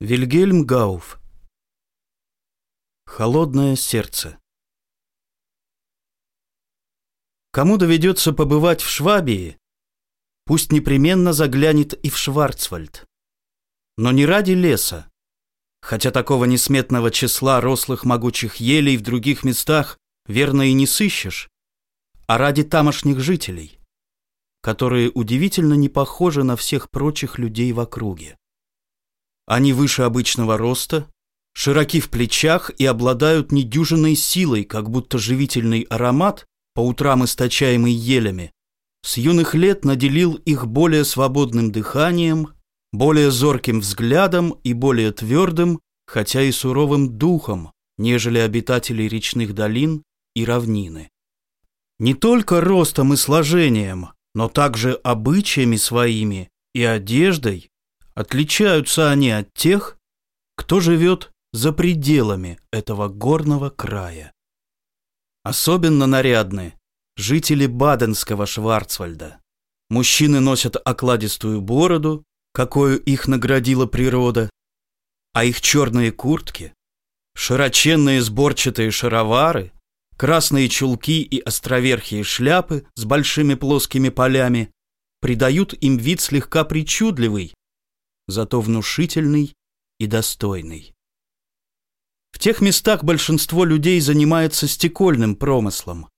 Вильгельм Гауф Холодное сердце Кому доведется побывать в Швабии, пусть непременно заглянет и в Шварцвальд. Но не ради леса, хотя такого несметного числа рослых могучих елей в других местах верно и не сыщешь, а ради тамошних жителей, которые удивительно не похожи на всех прочих людей в округе. Они выше обычного роста, широки в плечах и обладают недюжинной силой, как будто живительный аромат, по утрам источаемый елями, с юных лет наделил их более свободным дыханием, более зорким взглядом и более твердым, хотя и суровым духом, нежели обитатели речных долин и равнины. Не только ростом и сложением, но также обычаями своими и одеждой отличаются они от тех, кто живет за пределами этого горного края. Особенно нарядны жители Баденского Шварцвальда. Мужчины носят окладистую бороду, какую их наградила природа, а их черные куртки, широченные сборчатые шаровары, красные чулки и островерхие шляпы с большими плоскими полями придают им вид слегка причудливый, зато внушительный и достойный. В тех местах большинство людей занимается стекольным промыслом.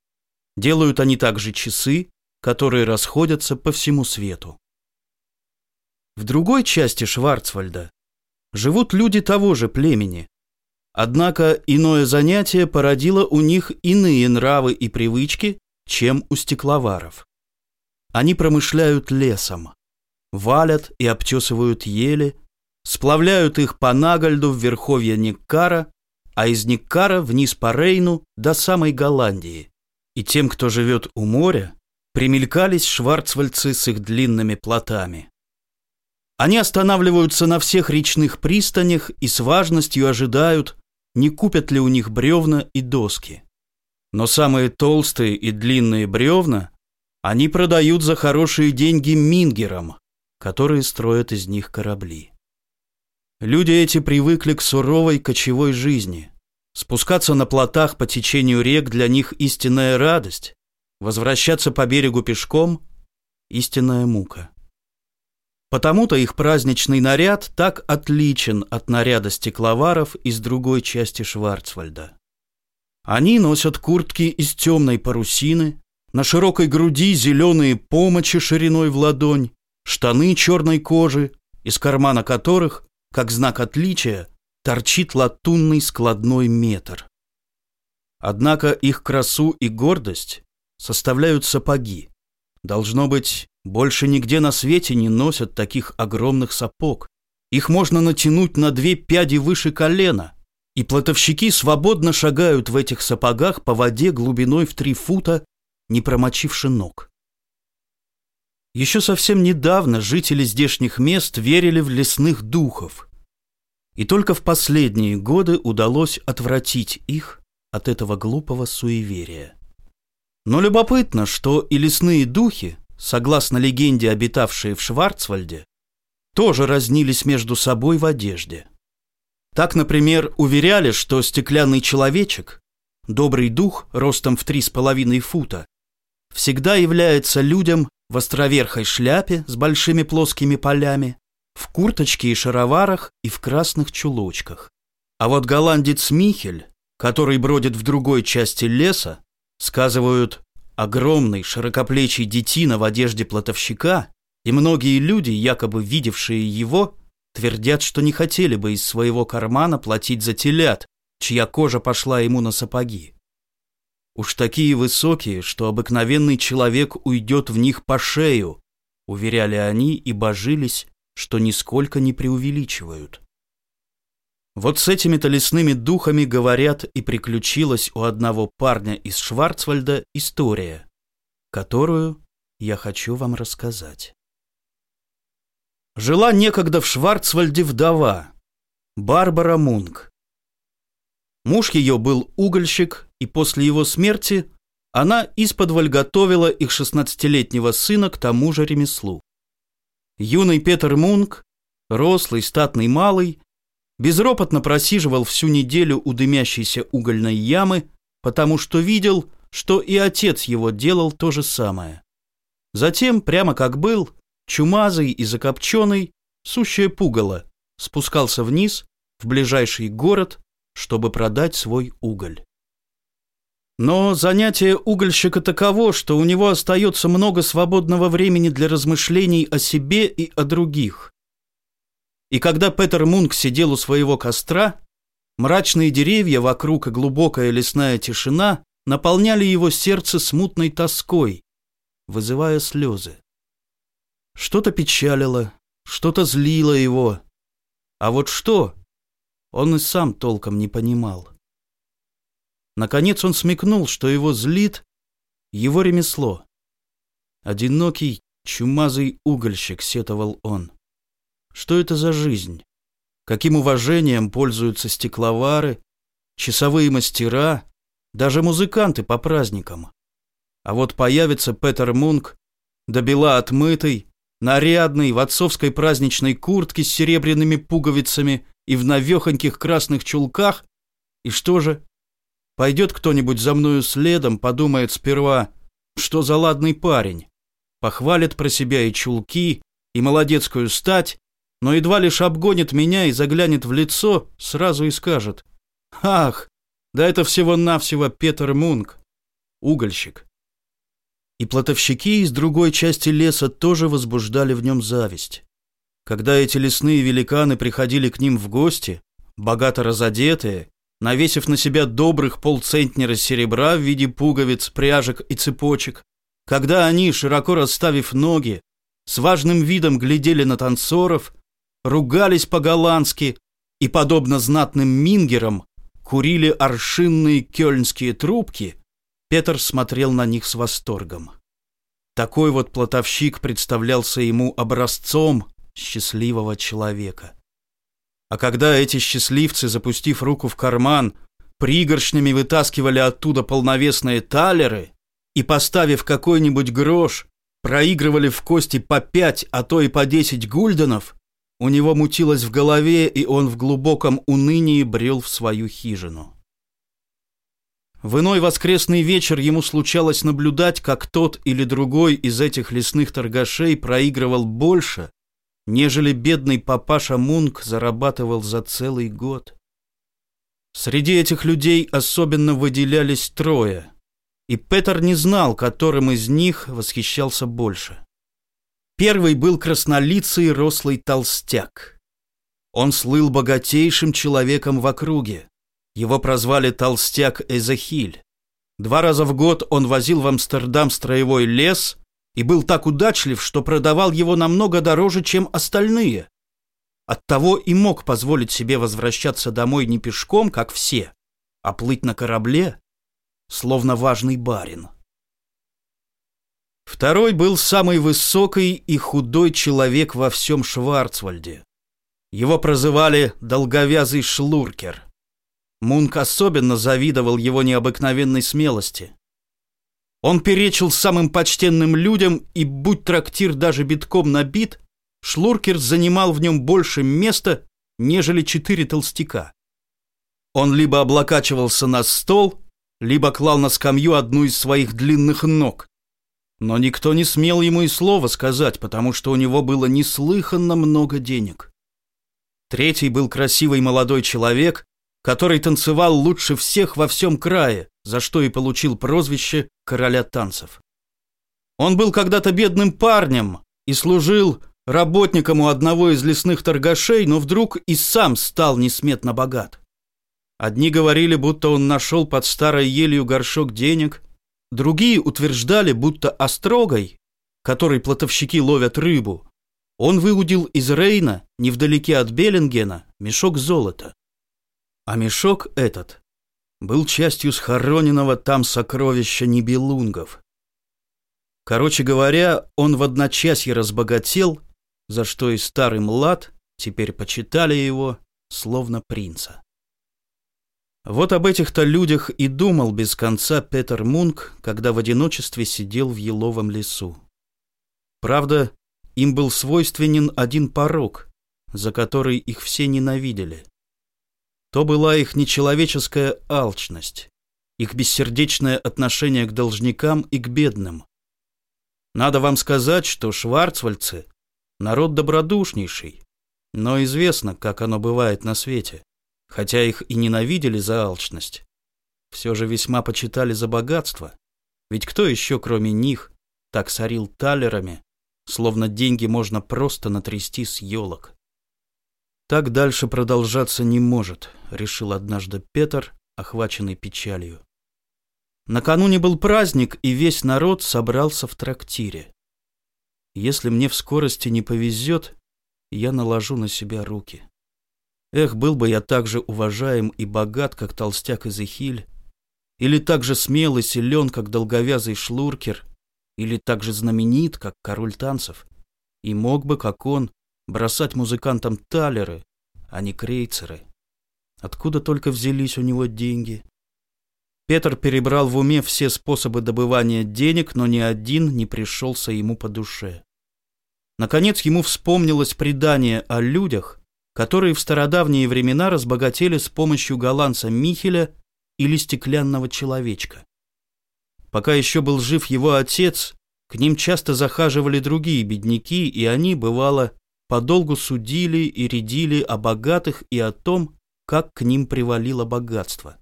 Делают они также часы, которые расходятся по всему свету. В другой части Шварцвальда живут люди того же племени. Однако иное занятие породило у них иные нравы и привычки, чем у стекловаров. Они промышляют лесом валят и обтесывают ели, сплавляют их по Нагальду в верховье Никкара, а из Никкара вниз по Рейну до самой Голландии. И тем, кто живет у моря, примелькались шварцвальцы с их длинными плотами. Они останавливаются на всех речных пристанях и с важностью ожидают, не купят ли у них бревна и доски. Но самые толстые и длинные бревна они продают за хорошие деньги мингерам, которые строят из них корабли. Люди эти привыкли к суровой кочевой жизни. Спускаться на плотах по течению рек для них истинная радость, возвращаться по берегу пешком – истинная мука. Потому-то их праздничный наряд так отличен от наряда стекловаров из другой части Шварцвальда. Они носят куртки из темной парусины, на широкой груди зеленые помощи шириной в ладонь, штаны черной кожи, из кармана которых, как знак отличия, торчит латунный складной метр. Однако их красу и гордость составляют сапоги. Должно быть, больше нигде на свете не носят таких огромных сапог. Их можно натянуть на две пяди выше колена, и плотовщики свободно шагают в этих сапогах по воде глубиной в три фута, не промочивши ног. Еще совсем недавно жители здешних мест верили в лесных духов. И только в последние годы удалось отвратить их от этого глупого суеверия. Но любопытно, что и лесные духи, согласно легенде, обитавшие в Шварцвальде, тоже разнились между собой в одежде. Так, например, уверяли, что стеклянный человечек, добрый дух ростом в три с половиной фута, всегда является людям в островерхой шляпе с большими плоскими полями, в курточке и шароварах и в красных чулочках. А вот голландец Михель, который бродит в другой части леса, сказывают, огромный широкоплечий детина в одежде плотовщика, и многие люди, якобы видевшие его, твердят, что не хотели бы из своего кармана платить за телят, чья кожа пошла ему на сапоги. Уж такие высокие, что обыкновенный человек уйдет в них по шею, уверяли они и божились, что нисколько не преувеличивают. Вот с этими-то лесными духами, говорят, и приключилась у одного парня из Шварцвальда история, которую я хочу вам рассказать. Жила некогда в Шварцвальде вдова, Барбара Мунк. Муж ее был угольщик, и после его смерти она исподволь готовила их шестнадцатилетнего сына к тому же ремеслу. Юный Петер Мунк, рослый, статный малый, безропотно просиживал всю неделю у дымящейся угольной ямы, потому что видел, что и отец его делал то же самое. Затем, прямо как был, чумазый и закопченный, сущее пугало, спускался вниз в ближайший город, чтобы продать свой уголь. Но занятие угольщика таково, что у него остается много свободного времени для размышлений о себе и о других. И когда Петер Мунк сидел у своего костра, мрачные деревья вокруг и глубокая лесная тишина наполняли его сердце смутной тоской, вызывая слезы. Что-то печалило, что-то злило его, а вот что, он и сам толком не понимал. Наконец он смекнул, что его злит его ремесло. Одинокий, чумазый угольщик, сетовал он. Что это за жизнь? Каким уважением пользуются стекловары, часовые мастера, даже музыканты по праздникам? А вот появится Петер Мунк, до бела отмытый, нарядный, в отцовской праздничной куртке с серебряными пуговицами и в навехоньких красных чулках, и что же? Пойдет кто-нибудь за мною следом, подумает сперва, что за ладный парень. Похвалит про себя и чулки, и молодецкую стать, но едва лишь обгонит меня и заглянет в лицо, сразу и скажет. «Ах, да это всего-навсего Петер Мунк, угольщик». И плотовщики из другой части леса тоже возбуждали в нем зависть. Когда эти лесные великаны приходили к ним в гости, богато разодетые, навесив на себя добрых полцентнера серебра в виде пуговиц, пряжек и цепочек, когда они, широко расставив ноги, с важным видом глядели на танцоров, ругались по-голландски и, подобно знатным мингерам, курили аршинные кёльнские трубки, Петр смотрел на них с восторгом. Такой вот плотовщик представлялся ему образцом счастливого человека. А когда эти счастливцы, запустив руку в карман, пригоршнями вытаскивали оттуда полновесные талеры и, поставив какой-нибудь грош, проигрывали в кости по пять, а то и по десять гульденов, у него мутилось в голове, и он в глубоком унынии брел в свою хижину. В иной воскресный вечер ему случалось наблюдать, как тот или другой из этих лесных торгашей проигрывал больше, нежели бедный папаша Мунк зарабатывал за целый год. Среди этих людей особенно выделялись трое, и Петер не знал, которым из них восхищался больше. Первый был краснолицый рослый толстяк. Он слыл богатейшим человеком в округе. Его прозвали Толстяк Эзехиль. Два раза в год он возил в Амстердам строевой лес и был так удачлив, что продавал его намного дороже, чем остальные. Оттого и мог позволить себе возвращаться домой не пешком, как все, а плыть на корабле, словно важный барин. Второй был самый высокий и худой человек во всем Шварцвальде. Его прозывали «долговязый шлуркер». Мунк особенно завидовал его необыкновенной смелости. Он перечил самым почтенным людям, и будь трактир даже битком набит, Шлуркер занимал в нем больше места, нежели четыре толстяка. Он либо облокачивался на стол, либо клал на скамью одну из своих длинных ног. Но никто не смел ему и слова сказать, потому что у него было неслыханно много денег. Третий был красивый молодой человек, который танцевал лучше всех во всем крае, за что и получил прозвище короля танцев. Он был когда-то бедным парнем и служил работником у одного из лесных торгашей, но вдруг и сам стал несметно богат. Одни говорили, будто он нашел под старой елью горшок денег, другие утверждали, будто острогой, которой плотовщики ловят рыбу, он выудил из Рейна, невдалеке от Беллингена, мешок золота. А мешок этот был частью схороненного там сокровища Нибелунгов. Короче говоря, он в одночасье разбогател, за что и старый млад теперь почитали его, словно принца. Вот об этих-то людях и думал без конца Петер Мунк, когда в одиночестве сидел в еловом лесу. Правда, им был свойственен один порог, за который их все ненавидели — то была их нечеловеческая алчность, их бессердечное отношение к должникам и к бедным. Надо вам сказать, что шварцвальцы — народ добродушнейший, но известно, как оно бывает на свете. Хотя их и ненавидели за алчность, все же весьма почитали за богатство, ведь кто еще, кроме них, так сорил талерами, словно деньги можно просто натрясти с елок. Так дальше продолжаться не может, решил однажды Петр, охваченный печалью. Накануне был праздник, и весь народ собрался в трактире. Если мне в скорости не повезет, я наложу на себя руки. Эх, был бы я так же уважаем и богат, как толстяк Изехиль, или так же смел и силен, как долговязый шлуркер, или так же знаменит, как король танцев, и мог бы, как он, бросать музыкантам талеры, а не крейцеры. Откуда только взялись у него деньги? Петр перебрал в уме все способы добывания денег, но ни один не пришелся ему по душе. Наконец ему вспомнилось предание о людях, которые в стародавние времена разбогатели с помощью голландца Михеля или стеклянного человечка. Пока еще был жив его отец, к ним часто захаживали другие бедняки, и они, бывало, подолгу судили и рядили о богатых и о том, как к ним привалило богатство.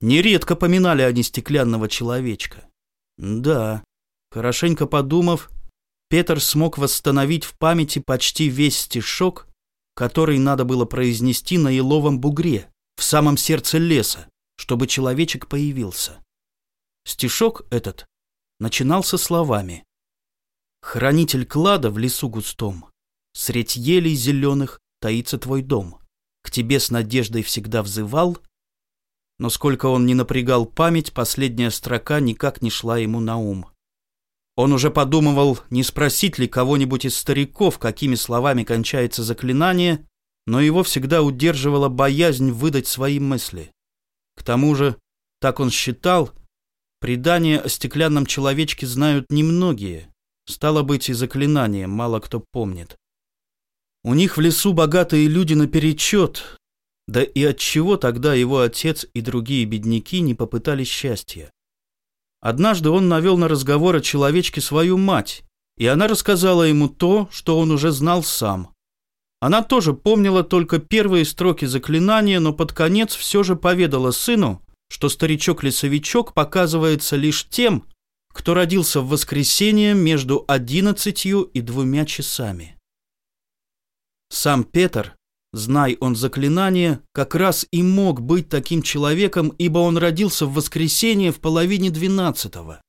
Нередко поминали они стеклянного человечка. Да, хорошенько подумав, Петр смог восстановить в памяти почти весь стишок, который надо было произнести на еловом бугре, в самом сердце леса, чтобы человечек появился. Стишок этот начинался словами «Хранитель клада в лесу густом, Средь елей зеленых таится твой дом. К тебе с надеждой всегда взывал. Но сколько он не напрягал память, последняя строка никак не шла ему на ум. Он уже подумывал, не спросить ли кого-нибудь из стариков, какими словами кончается заклинание, но его всегда удерживала боязнь выдать свои мысли. К тому же, так он считал, предания о стеклянном человечке знают немногие. Стало быть, и заклинание мало кто помнит. У них в лесу богатые люди наперечет, да и от чего тогда его отец и другие бедняки не попытались счастья? Однажды он навел на разговор о человечке свою мать, и она рассказала ему то, что он уже знал сам. Она тоже помнила только первые строки заклинания, но под конец все же поведала сыну, что старичок-лесовичок показывается лишь тем, кто родился в воскресенье между одиннадцатью и двумя часами. Сам Петр, знай он заклинание, как раз и мог быть таким человеком, ибо он родился в воскресенье в половине двенадцатого.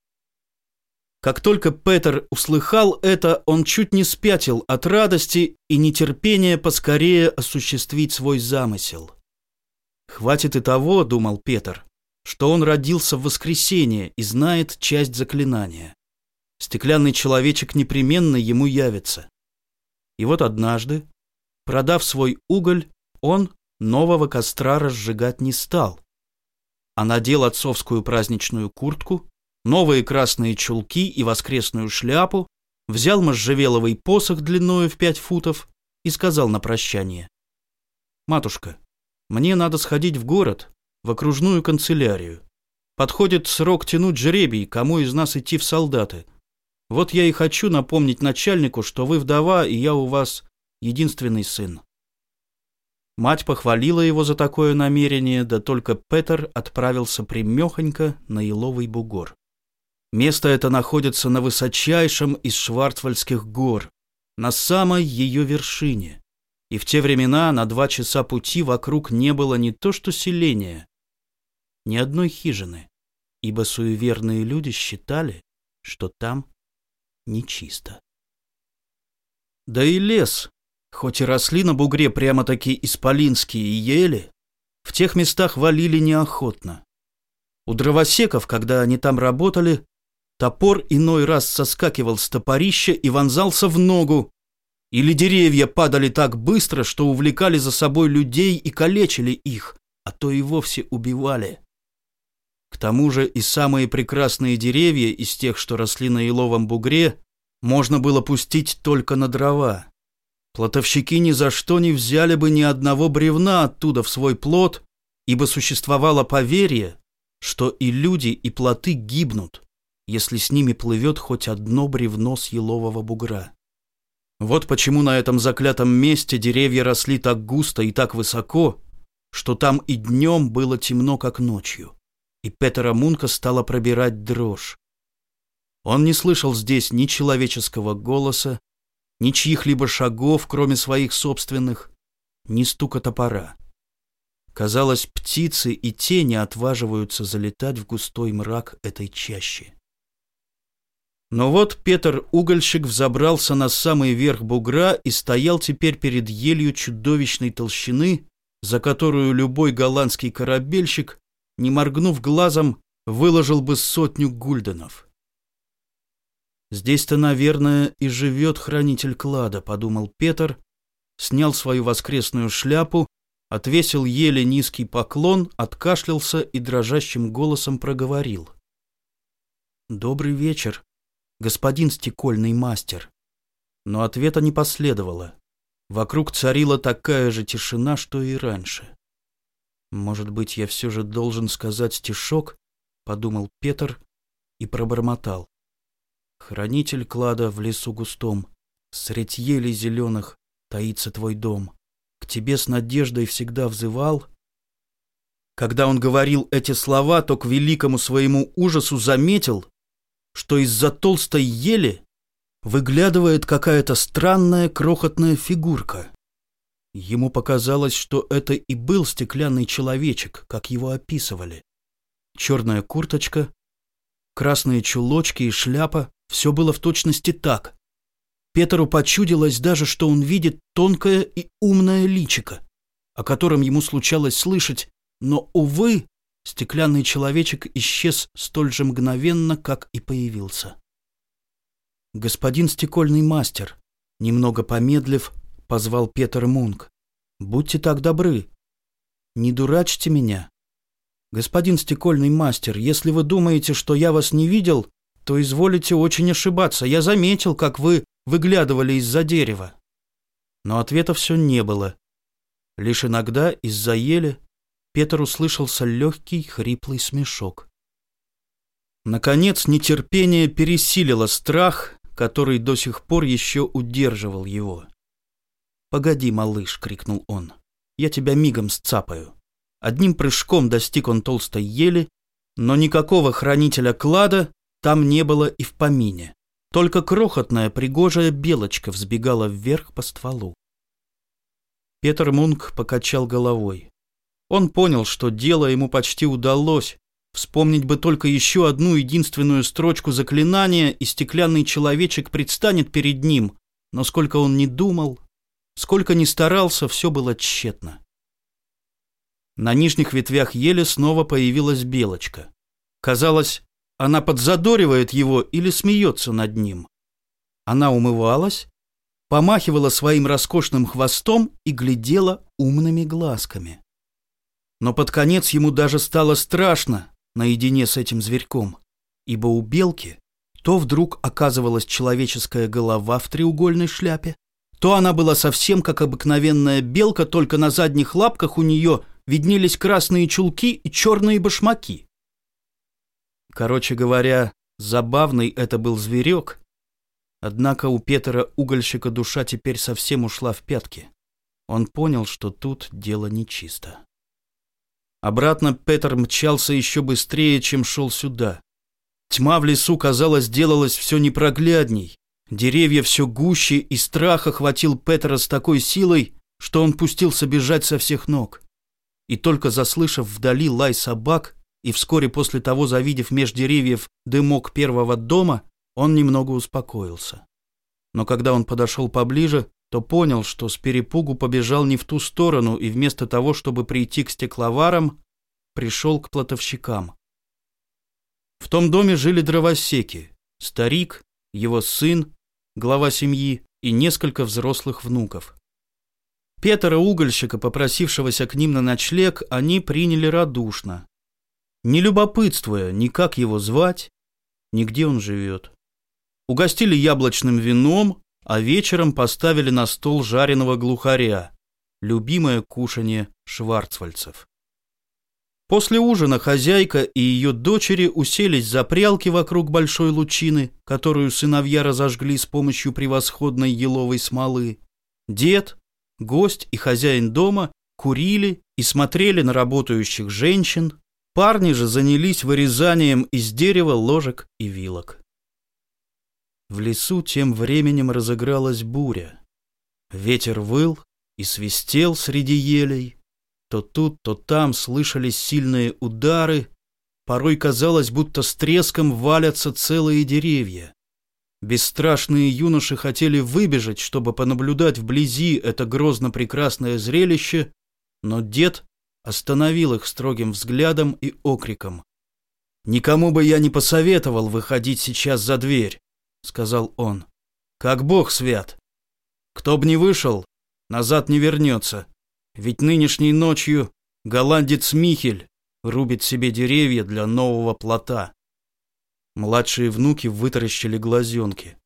Как только Петр услыхал это, он чуть не спятил от радости и нетерпения поскорее осуществить свой замысел. «Хватит и того, — думал Петр, — что он родился в воскресенье и знает часть заклинания. Стеклянный человечек непременно ему явится. И вот однажды, Продав свой уголь, он нового костра разжигать не стал, а надел отцовскую праздничную куртку, новые красные чулки и воскресную шляпу, взял можжевеловый посох длиною в пять футов и сказал на прощание. «Матушка, мне надо сходить в город, в окружную канцелярию. Подходит срок тянуть жребий, кому из нас идти в солдаты. Вот я и хочу напомнить начальнику, что вы вдова, и я у вас единственный сын. Мать похвалила его за такое намерение, да только Петер отправился примехонько на Еловый бугор. Место это находится на высочайшем из Шварцвальдских гор, на самой ее вершине. И в те времена на два часа пути вокруг не было не то что селения, ни одной хижины, ибо суеверные люди считали, что там нечисто. Да и лес, Хоть и росли на бугре прямо-таки исполинские ели, в тех местах валили неохотно. У дровосеков, когда они там работали, топор иной раз соскакивал с топорища и вонзался в ногу, или деревья падали так быстро, что увлекали за собой людей и калечили их, а то и вовсе убивали. К тому же и самые прекрасные деревья из тех, что росли на еловом бугре, можно было пустить только на дрова. Плотовщики ни за что не взяли бы ни одного бревна оттуда в свой плот, ибо существовало поверье, что и люди, и плоты гибнут, если с ними плывет хоть одно бревно с елового бугра. Вот почему на этом заклятом месте деревья росли так густо и так высоко, что там и днем было темно, как ночью, и Петера Мунка стала пробирать дрожь. Он не слышал здесь ни человеческого голоса, ни чьих-либо шагов, кроме своих собственных, ни стука топора. Казалось, птицы и тени отваживаются залетать в густой мрак этой чащи. Но вот Петр Угольщик взобрался на самый верх бугра и стоял теперь перед елью чудовищной толщины, за которую любой голландский корабельщик, не моргнув глазом, выложил бы сотню гульденов. «Здесь-то, наверное, и живет хранитель клада», — подумал Петр, снял свою воскресную шляпу, отвесил еле низкий поклон, откашлялся и дрожащим голосом проговорил. «Добрый вечер, господин стекольный мастер». Но ответа не последовало. Вокруг царила такая же тишина, что и раньше. «Может быть, я все же должен сказать стишок?» — подумал Петр и пробормотал. «Хранитель клада в лесу густом, средь елей зеленых таится твой дом. К тебе с надеждой всегда взывал». Когда он говорил эти слова, то к великому своему ужасу заметил, что из-за толстой ели выглядывает какая-то странная крохотная фигурка. Ему показалось, что это и был стеклянный человечек, как его описывали. Черная курточка, красные чулочки и шляпа — все было в точности так. Петру почудилось даже, что он видит тонкое и умное личико, о котором ему случалось слышать, но, увы, стеклянный человечек исчез столь же мгновенно, как и появился. «Господин стекольный мастер», немного помедлив, позвал Петер Мунк. «Будьте так добры. Не дурачьте меня. Господин стекольный мастер, если вы думаете, что я вас не видел, то изволите очень ошибаться. Я заметил, как вы выглядывали из-за дерева». Но ответа все не было. Лишь иногда из-за ели Петр услышался легкий хриплый смешок. Наконец нетерпение пересилило страх, который до сих пор еще удерживал его. «Погоди, малыш!» — крикнул он. «Я тебя мигом сцапаю». Одним прыжком достиг он толстой ели, но никакого хранителя клада там не было и в помине. Только крохотная пригожая белочка взбегала вверх по стволу. Петр Мунк покачал головой. Он понял, что дело ему почти удалось, Вспомнить бы только еще одну единственную строчку заклинания, и стеклянный человечек предстанет перед ним. Но сколько он ни думал, сколько ни старался, все было тщетно. На нижних ветвях ели снова появилась белочка. Казалось, она подзадоривает его или смеется над ним. Она умывалась, помахивала своим роскошным хвостом и глядела умными глазками. Но под конец ему даже стало страшно, наедине с этим зверьком, ибо у белки то вдруг оказывалась человеческая голова в треугольной шляпе, то она была совсем как обыкновенная белка, только на задних лапках у нее виднелись красные чулки и черные башмаки. Короче говоря, забавный это был зверек, однако у Петра угольщика душа теперь совсем ушла в пятки. Он понял, что тут дело нечисто. Обратно Петр мчался еще быстрее, чем шел сюда. Тьма в лесу, казалось, делалась все непроглядней. Деревья все гуще, и страх охватил Петра с такой силой, что он пустился бежать со всех ног. И только заслышав вдали лай собак и вскоре после того завидев меж деревьев дымок первого дома, он немного успокоился. Но когда он подошел поближе, то понял, что с перепугу побежал не в ту сторону и вместо того, чтобы прийти к стекловарам, пришел к платовщикам. В том доме жили дровосеки, старик, его сын, глава семьи и несколько взрослых внуков. Петра угольщика, попросившегося к ним на ночлег, они приняли радушно, не любопытствуя ни как его звать, ни где он живет. Угостили яблочным вином, а вечером поставили на стол жареного глухаря, любимое кушанье шварцвальцев. После ужина хозяйка и ее дочери уселись за прялки вокруг большой лучины, которую сыновья разожгли с помощью превосходной еловой смолы. Дед, гость и хозяин дома курили и смотрели на работающих женщин, парни же занялись вырезанием из дерева ложек и вилок. В лесу тем временем разыгралась буря. Ветер выл и свистел среди елей, то тут, то там слышались сильные удары, порой казалось, будто с треском валятся целые деревья. Бесстрашные юноши хотели выбежать, чтобы понаблюдать вблизи это грозно прекрасное зрелище, но дед остановил их строгим взглядом и окриком. «Никому бы я не посоветовал выходить сейчас за дверь», — сказал он. «Как Бог свят! Кто б не вышел, назад не вернется. Ведь нынешней ночью голландец Михель рубит себе деревья для нового плота. Младшие внуки вытаращили глазенки.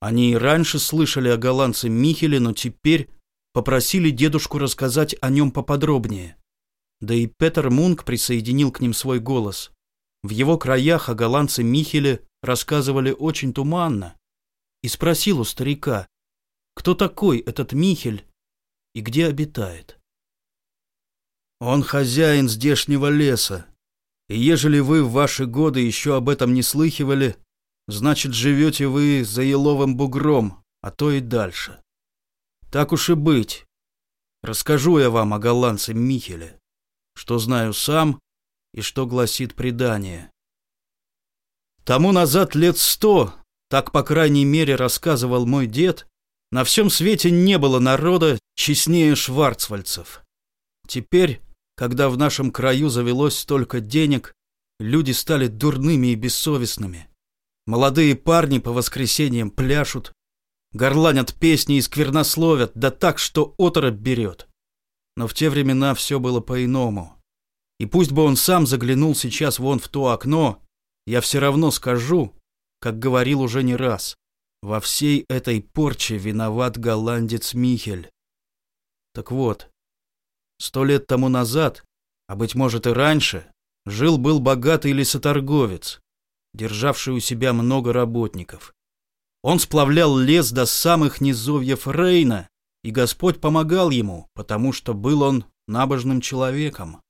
Они и раньше слышали о голландце Михеле, но теперь попросили дедушку рассказать о нем поподробнее. Да и Петер Мунк присоединил к ним свой голос. В его краях о голландце Михеле рассказывали очень туманно. И спросил у старика, кто такой этот Михель и где обитает. Он хозяин здешнего леса, и ежели вы в ваши годы еще об этом не слыхивали, значит, живете вы за еловым бугром, а то и дальше. Так уж и быть. Расскажу я вам о голландце Михеле, что знаю сам и что гласит предание. Тому назад лет сто, так, по крайней мере, рассказывал мой дед, на всем свете не было народа честнее шварцвальцев. Теперь когда в нашем краю завелось столько денег, люди стали дурными и бессовестными. Молодые парни по воскресеньям пляшут, горланят песни и сквернословят, да так, что оторопь берет. Но в те времена все было по-иному. И пусть бы он сам заглянул сейчас вон в то окно, я все равно скажу, как говорил уже не раз, во всей этой порче виноват голландец Михель. Так вот, Сто лет тому назад, а быть может и раньше, жил-был богатый лесоторговец, державший у себя много работников. Он сплавлял лес до самых низовьев Рейна, и Господь помогал ему, потому что был он набожным человеком.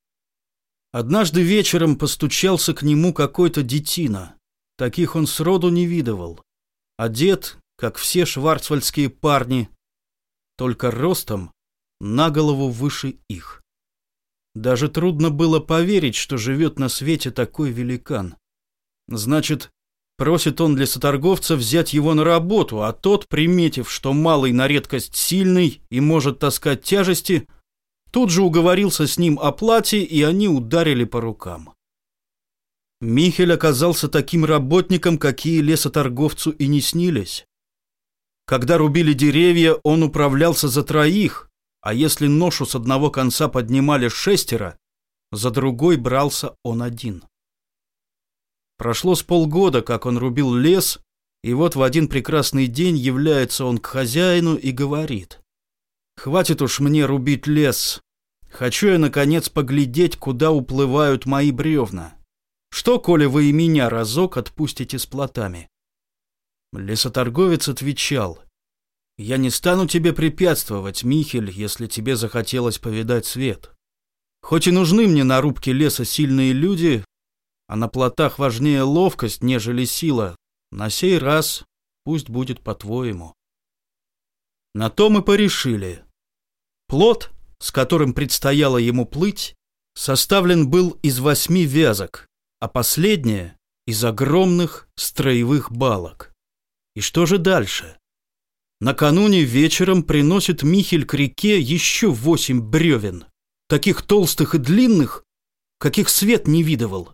Однажды вечером постучался к нему какой-то детина. Таких он сроду не видывал. Одет, как все шварцвальдские парни, только ростом на голову выше их. Даже трудно было поверить, что живет на свете такой великан. Значит, просит он лесоторговца взять его на работу, а тот, приметив, что малый на редкость сильный и может таскать тяжести, тут же уговорился с ним о плате, и они ударили по рукам. Михель оказался таким работником, какие лесоторговцу и не снились. Когда рубили деревья, он управлялся за троих, а если ношу с одного конца поднимали шестеро, за другой брался он один. Прошло с полгода, как он рубил лес, и вот в один прекрасный день является он к хозяину и говорит. «Хватит уж мне рубить лес. Хочу я, наконец, поглядеть, куда уплывают мои бревна. Что, коли вы и меня разок отпустите с плотами?» Лесоторговец отвечал – я не стану тебе препятствовать, Михель, если тебе захотелось повидать свет. Хоть и нужны мне на рубке леса сильные люди, а на плотах важнее ловкость, нежели сила, на сей раз пусть будет по-твоему. На то мы порешили. Плот, с которым предстояло ему плыть, составлен был из восьми вязок, а последняя — из огромных строевых балок. И что же дальше? Накануне вечером приносит Михель к реке еще восемь бревен, таких толстых и длинных, каких свет не видывал.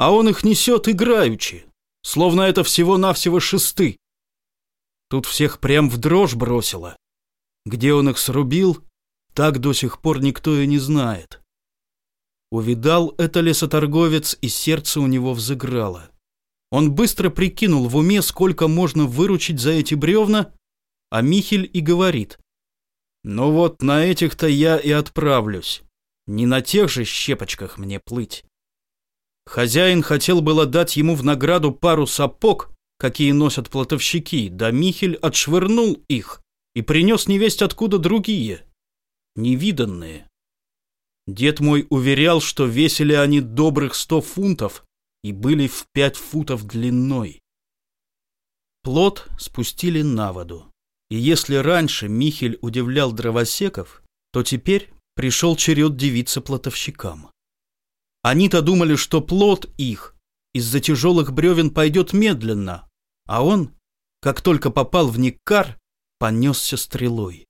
А он их несет играючи, словно это всего-навсего шесты. Тут всех прям в дрожь бросило. Где он их срубил, так до сих пор никто и не знает. Увидал это лесоторговец, и сердце у него взыграло. Он быстро прикинул в уме, сколько можно выручить за эти бревна, а Михель и говорит. «Ну вот на этих-то я и отправлюсь. Не на тех же щепочках мне плыть». Хозяин хотел было дать ему в награду пару сапог, какие носят плотовщики, да Михель отшвырнул их и принес невесть откуда другие, невиданные. Дед мой уверял, что весили они добрых сто фунтов и были в пять футов длиной. Плот спустили на воду. И если раньше Михель удивлял дровосеков, то теперь пришел черед дивиться плотовщикам. Они-то думали, что плот их из-за тяжелых бревен пойдет медленно, а он, как только попал в Никкар, понесся стрелой.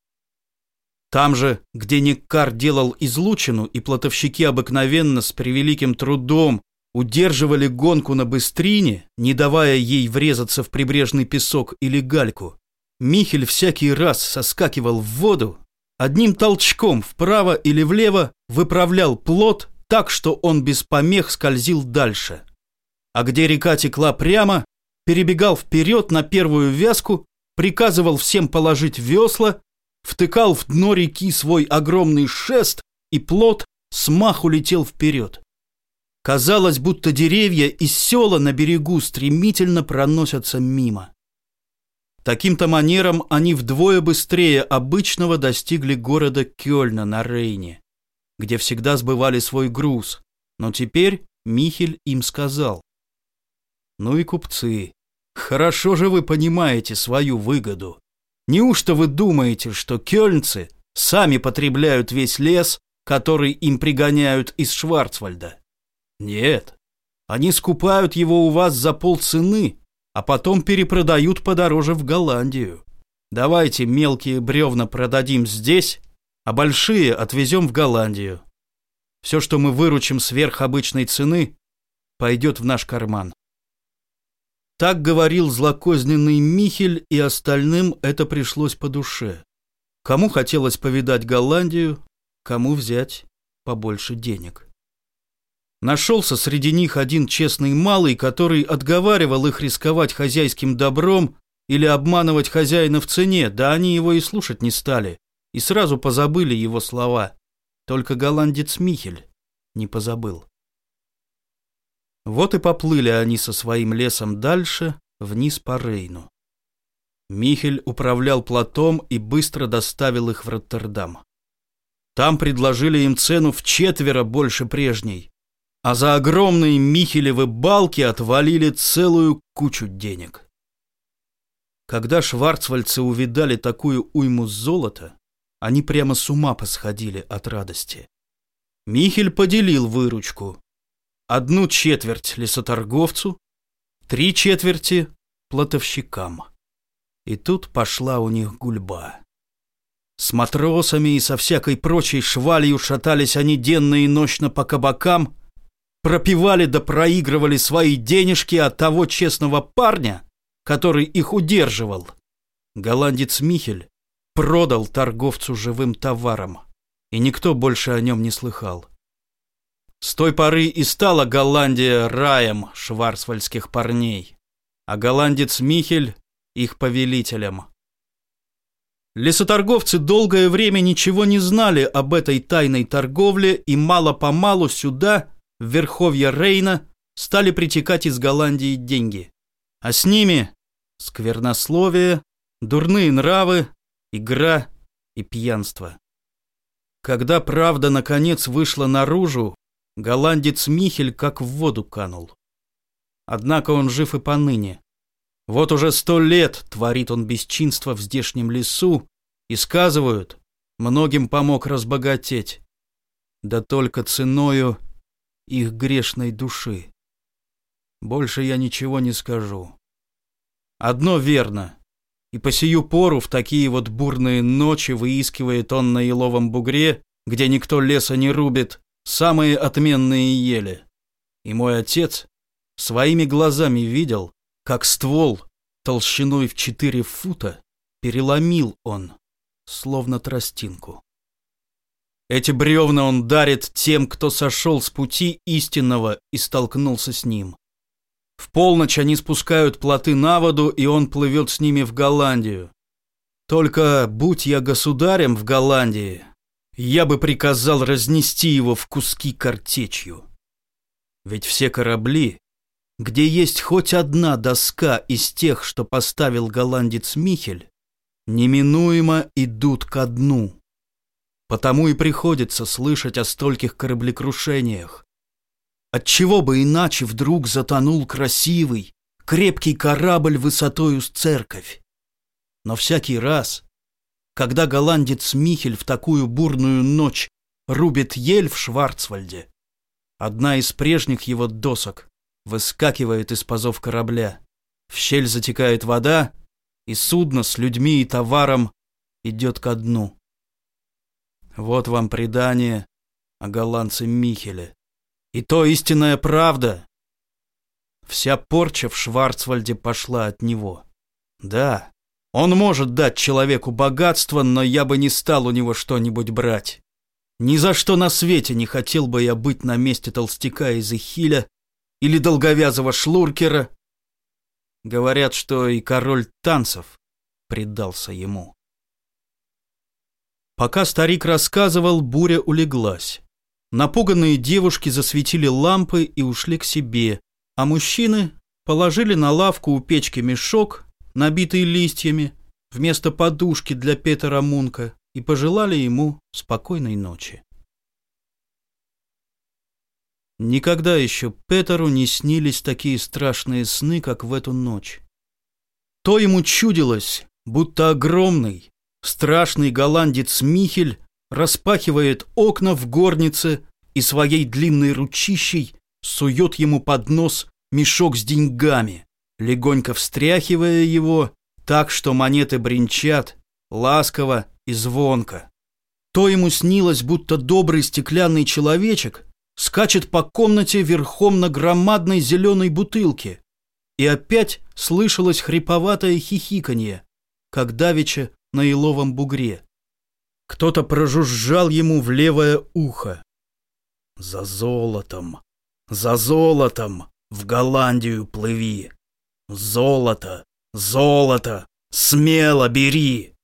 Там же, где Никкар делал излучину, и плотовщики обыкновенно с превеликим трудом удерживали гонку на быстрине, не давая ей врезаться в прибрежный песок или гальку, Михель всякий раз соскакивал в воду, одним толчком вправо или влево выправлял плот так, что он без помех скользил дальше. А где река текла прямо, перебегал вперед на первую вязку, приказывал всем положить весла, втыкал в дно реки свой огромный шест, и плот смаху летел вперед. Казалось, будто деревья и села на берегу стремительно проносятся мимо. Таким-то манером они вдвое быстрее обычного достигли города Кёльна на Рейне, где всегда сбывали свой груз, но теперь Михель им сказал. «Ну и купцы, хорошо же вы понимаете свою выгоду. Неужто вы думаете, что кёльнцы сами потребляют весь лес, который им пригоняют из Шварцвальда? Нет, они скупают его у вас за полцены, а потом перепродают подороже в Голландию. Давайте мелкие бревна продадим здесь, а большие отвезем в Голландию. Все, что мы выручим сверх обычной цены, пойдет в наш карман. Так говорил злокозненный Михель, и остальным это пришлось по душе. Кому хотелось повидать Голландию, кому взять побольше денег. Нашелся среди них один честный малый, который отговаривал их рисковать хозяйским добром или обманывать хозяина в цене, да они его и слушать не стали, и сразу позабыли его слова. Только голландец Михель не позабыл. Вот и поплыли они со своим лесом дальше, вниз по Рейну. Михель управлял плотом и быстро доставил их в Роттердам. Там предложили им цену в четверо больше прежней, а за огромные Михелевы балки отвалили целую кучу денег. Когда шварцвальцы увидали такую уйму золота, они прямо с ума посходили от радости. Михель поделил выручку. Одну четверть лесоторговцу, три четверти платовщикам. И тут пошла у них гульба. С матросами и со всякой прочей швалью шатались они денно и ночно по кабакам, пропивали да проигрывали свои денежки от того честного парня, который их удерживал. Голландец Михель продал торговцу живым товаром, и никто больше о нем не слыхал. С той поры и стала Голландия раем шварцвальдских парней, а голландец Михель их повелителем. Лесоторговцы долгое время ничего не знали об этой тайной торговле, и мало-помалу сюда – в верховье Рейна стали притекать из Голландии деньги. А с ними сквернословие, дурные нравы, игра и пьянство. Когда правда наконец вышла наружу, голландец Михель как в воду канул. Однако он жив и поныне. Вот уже сто лет творит он бесчинство в здешнем лесу, и сказывают, многим помог разбогатеть. Да только ценою их грешной души. Больше я ничего не скажу. Одно верно. И по сию пору в такие вот бурные ночи выискивает он на еловом бугре, где никто леса не рубит, самые отменные ели. И мой отец своими глазами видел, как ствол толщиной в четыре фута переломил он, словно тростинку. Эти бревна он дарит тем, кто сошел с пути истинного и столкнулся с ним. В полночь они спускают плоты на воду, и он плывет с ними в Голландию. Только будь я государем в Голландии, я бы приказал разнести его в куски картечью. Ведь все корабли, где есть хоть одна доска из тех, что поставил голландец Михель, неминуемо идут ко дну. Потому и приходится слышать о стольких кораблекрушениях. Отчего бы иначе вдруг затонул красивый, крепкий корабль высотою с церковь? Но всякий раз, когда голландец Михель в такую бурную ночь рубит ель в Шварцвальде, одна из прежних его досок выскакивает из пазов корабля, в щель затекает вода, и судно с людьми и товаром идет ко дну. Вот вам предание о голландце Михеле. И то истинная правда. Вся порча в Шварцвальде пошла от него. Да, он может дать человеку богатство, но я бы не стал у него что-нибудь брать. Ни за что на свете не хотел бы я быть на месте толстяка из Ихиля или долговязого шлуркера. Говорят, что и король танцев предался ему. Пока старик рассказывал, буря улеглась. Напуганные девушки засветили лампы и ушли к себе, а мужчины положили на лавку у печки мешок набитый листьями, вместо подушки для Петера Мунка, и пожелали ему спокойной ночи. Никогда еще Петеру не снились такие страшные сны, как в эту ночь. То ему чудилось, будто огромный, страшный голландец Михель распахивает окна в горнице и своей длинной ручищей сует ему под нос мешок с деньгами легонько встряхивая его, так что монеты бренчат, ласково и звонко. То ему снилось, будто добрый стеклянный человечек скачет по комнате верхом на громадной зеленой бутылке, и опять слышалось хриповатое хихиканье, как давеча на еловом бугре. Кто-то прожужжал ему в левое ухо. «За золотом, за золотом в Голландию плыви!» Золото! Золото! Смело бери!»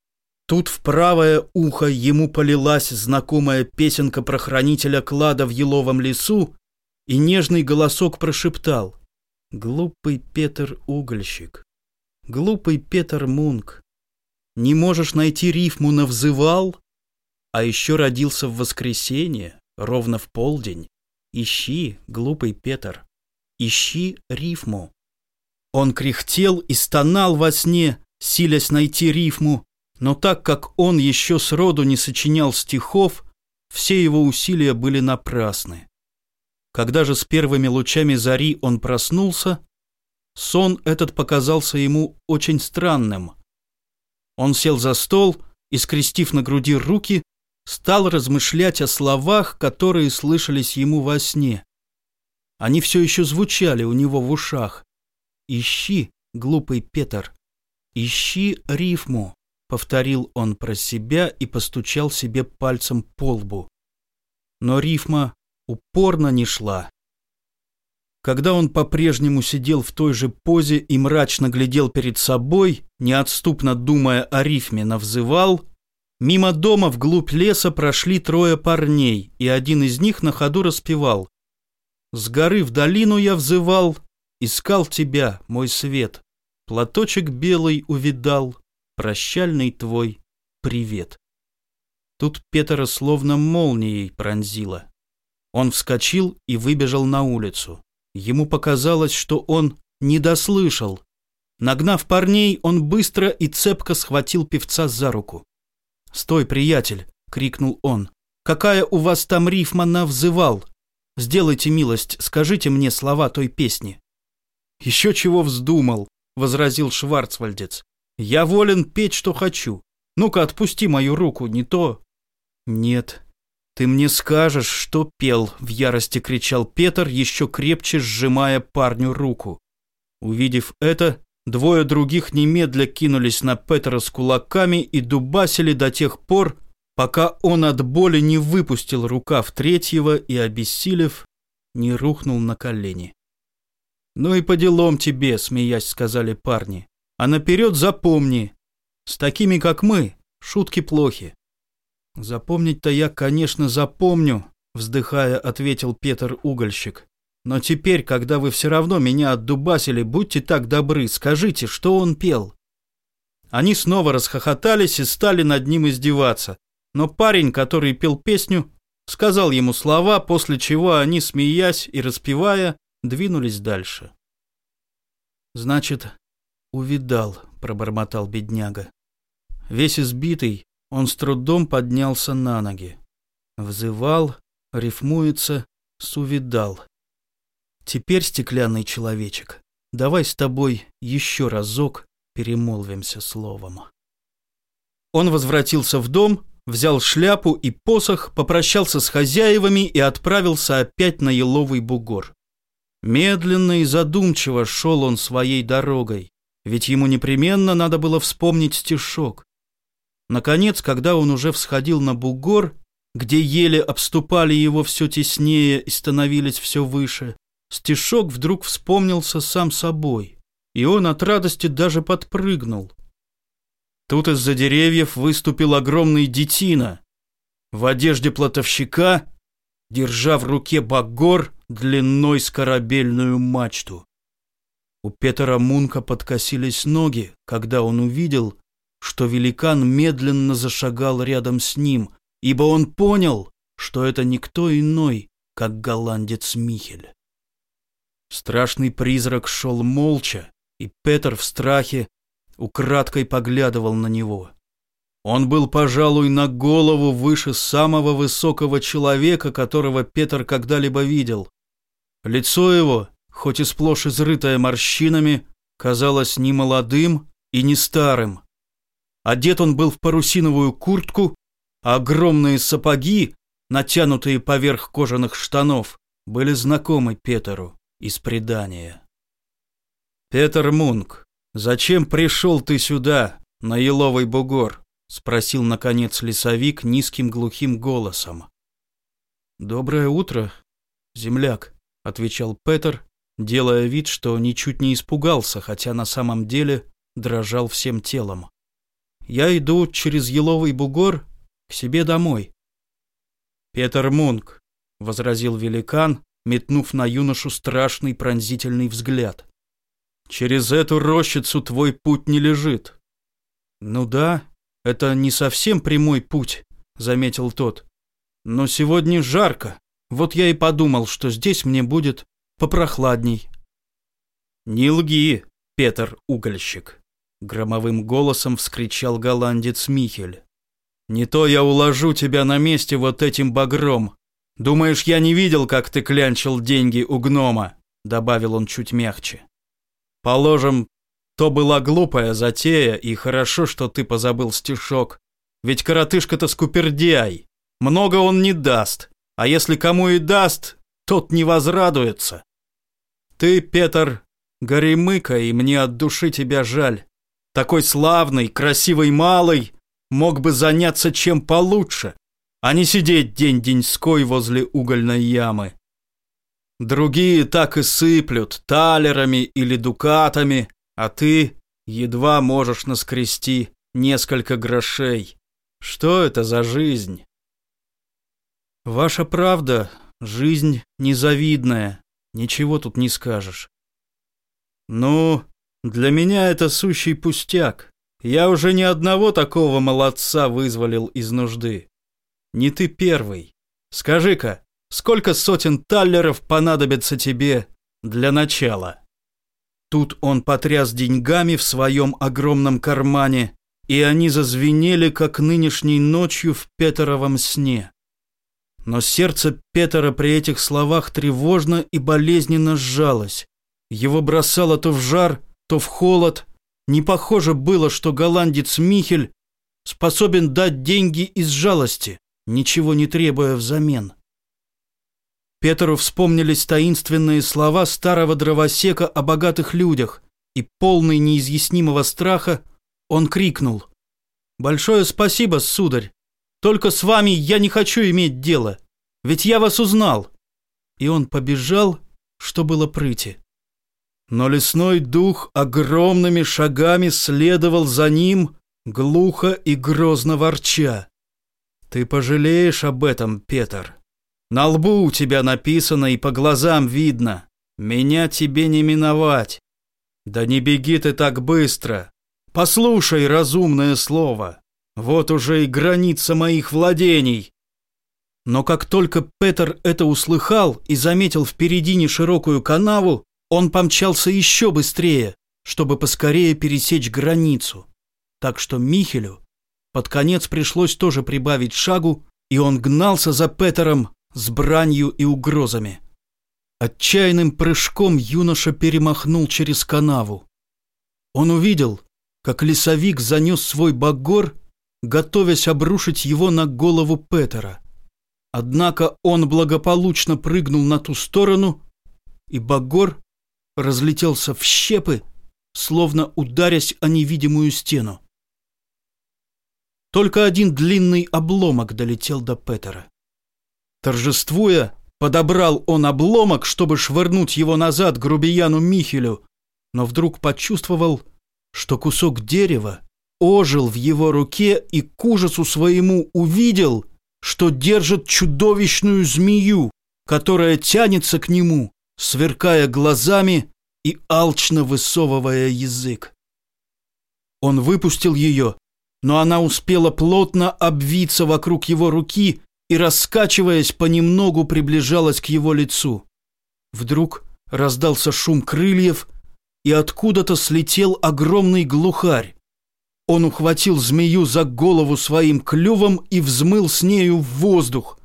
Тут в правое ухо ему полилась знакомая песенка про хранителя клада в еловом лесу, и нежный голосок прошептал «Глупый Петр Угольщик, глупый Петр Мунк, не можешь найти рифму на взывал, а еще родился в воскресенье, ровно в полдень. Ищи, глупый Петр, ищи рифму». Он кряхтел и стонал во сне, силясь найти рифму, но так как он еще сроду не сочинял стихов, все его усилия были напрасны. Когда же с первыми лучами зари он проснулся, сон этот показался ему очень странным. Он сел за стол и, скрестив на груди руки, стал размышлять о словах, которые слышались ему во сне. Они все еще звучали у него в ушах. «Ищи, глупый Петр, ищи рифму», — повторил он про себя и постучал себе пальцем по лбу. Но рифма упорно не шла. Когда он по-прежнему сидел в той же позе и мрачно глядел перед собой, неотступно думая о рифме, навзывал, мимо дома вглубь леса прошли трое парней, и один из них на ходу распевал. «С горы в долину я взывал, Искал тебя, мой свет, платочек белый увидал, прощальный твой привет. Тут Петра словно молнией пронзила. Он вскочил и выбежал на улицу. Ему показалось, что он не дослышал. Нагнав парней, он быстро и цепко схватил певца за руку. «Стой, приятель!» — крикнул он. «Какая у вас там рифма на взывал? Сделайте милость, скажите мне слова той песни». «Еще чего вздумал», — возразил Шварцвальдец. «Я волен петь, что хочу. Ну-ка, отпусти мою руку, не то...» «Нет, ты мне скажешь, что пел», — в ярости кричал Петр, еще крепче сжимая парню руку. Увидев это, двое других немедля кинулись на Петра с кулаками и дубасили до тех пор, пока он от боли не выпустил рукав третьего и, обессилев, не рухнул на колени. «Ну и по делам тебе», — смеясь сказали парни. «А наперед запомни, С такими, как мы, шутки плохи. Запомнить-то я, конечно, запомню, вздыхая, ответил Петр Угольщик. Но теперь, когда вы все равно меня отдубасили, будьте так добры, скажите, что он пел. Они снова расхохотались и стали над ним издеваться. Но парень, который пел песню, сказал ему слова, после чего они, смеясь и распевая, двинулись дальше. «Значит, увидал», — пробормотал бедняга. Весь избитый, он с трудом поднялся на ноги. Взывал, рифмуется с увидал. Теперь, стеклянный человечек, давай с тобой еще разок перемолвимся словом. Он возвратился в дом, взял шляпу и посох, попрощался с хозяевами и отправился опять на еловый бугор. Медленно и задумчиво шел он своей дорогой, ведь ему непременно надо было вспомнить стишок. Наконец, когда он уже всходил на бугор, где еле обступали его все теснее и становились все выше, стишок вдруг вспомнился сам собой, и он от радости даже подпрыгнул. Тут из-за деревьев выступил огромный детина в одежде плотовщика, держа в руке багор длиной с корабельную мачту. У Петера Мунка подкосились ноги, когда он увидел, что великан медленно зашагал рядом с ним, ибо он понял, что это никто иной, как голландец Михель. Страшный призрак шел молча, и Петр в страхе украдкой поглядывал на него. Он был, пожалуй, на голову выше самого высокого человека, которого Петр когда-либо видел. Лицо его, хоть и сплошь изрытое морщинами, казалось не молодым и не старым. Одет он был в парусиновую куртку, а огромные сапоги, натянутые поверх кожаных штанов, были знакомы Петеру из предания. «Петер Мунк, зачем пришел ты сюда, на еловый бугор?» — спросил, наконец, лесовик низким глухим голосом. «Доброе утро, земляк», — отвечал Петер, делая вид, что ничуть не испугался, хотя на самом деле дрожал всем телом. Я иду через еловый бугор к себе домой. Петер Мунк, возразил великан, метнув на юношу страшный пронзительный взгляд. Через эту рощицу твой путь не лежит. Ну да, это не совсем прямой путь, заметил тот. Но сегодня жарко. Вот я и подумал, что здесь мне будет попрохладней. Не лги, Петр Угольщик, Громовым голосом вскричал голландец Михель. «Не то я уложу тебя на месте вот этим багром. Думаешь, я не видел, как ты клянчил деньги у гнома?» Добавил он чуть мягче. «Положим, то была глупая затея, и хорошо, что ты позабыл стишок. Ведь коротышка-то скупердяй. Много он не даст, а если кому и даст, тот не возрадуется. Ты, Петр, горемыка, и мне от души тебя жаль. Такой славный, красивый малый мог бы заняться чем получше, а не сидеть день-деньской возле угольной ямы. Другие так и сыплют талерами или дукатами, а ты едва можешь наскрести несколько грошей. Что это за жизнь? Ваша правда, жизнь незавидная, ничего тут не скажешь. Ну, для меня это сущий пустяк. Я уже ни одного такого молодца вызволил из нужды. Не ты первый. Скажи-ка, сколько сотен таллеров понадобится тебе для начала?» Тут он потряс деньгами в своем огромном кармане, и они зазвенели, как нынешней ночью в Петеровом сне. Но сердце Петера при этих словах тревожно и болезненно сжалось. Его бросало то в жар, то в холод. Не похоже было, что голландец Михель способен дать деньги из жалости, ничего не требуя взамен. Петру вспомнились таинственные слова старого дровосека о богатых людях, и полный неизъяснимого страха он крикнул. «Большое спасибо, сударь! Только с вами я не хочу иметь дело, ведь я вас узнал!» И он побежал, что было прыти. Но лесной дух огромными шагами следовал за ним, глухо и грозно ворча. «Ты пожалеешь об этом, Петр. На лбу у тебя написано и по глазам видно. Меня тебе не миновать. Да не беги ты так быстро. Послушай разумное слово. Вот уже и граница моих владений». Но как только Петр это услыхал и заметил впереди неширокую канаву, он помчался еще быстрее, чтобы поскорее пересечь границу. Так что Михелю под конец пришлось тоже прибавить шагу, и он гнался за Петером с бранью и угрозами. Отчаянным прыжком юноша перемахнул через канаву. Он увидел, как лесовик занес свой багор, готовясь обрушить его на голову Петера. Однако он благополучно прыгнул на ту сторону, и багор разлетелся в щепы, словно ударясь о невидимую стену. Только один длинный обломок долетел до Петера. Торжествуя, подобрал он обломок, чтобы швырнуть его назад грубияну Михелю, но вдруг почувствовал, что кусок дерева ожил в его руке и к ужасу своему увидел, что держит чудовищную змею, которая тянется к нему, сверкая глазами и алчно высовывая язык. Он выпустил ее, но она успела плотно обвиться вокруг его руки и, раскачиваясь, понемногу приближалась к его лицу. Вдруг раздался шум крыльев, и откуда-то слетел огромный глухарь. Он ухватил змею за голову своим клювом и взмыл с нею в воздух.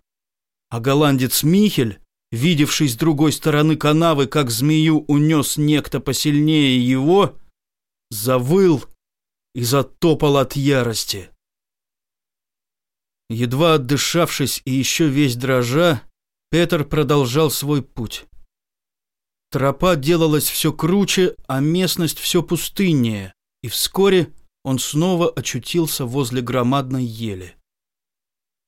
А голландец Михель, видевший с другой стороны канавы, как змею унес некто посильнее его, завыл и затопал от ярости. Едва отдышавшись и еще весь дрожа, Петр продолжал свой путь. Тропа делалась все круче, а местность все пустыннее, и вскоре он снова очутился возле громадной ели.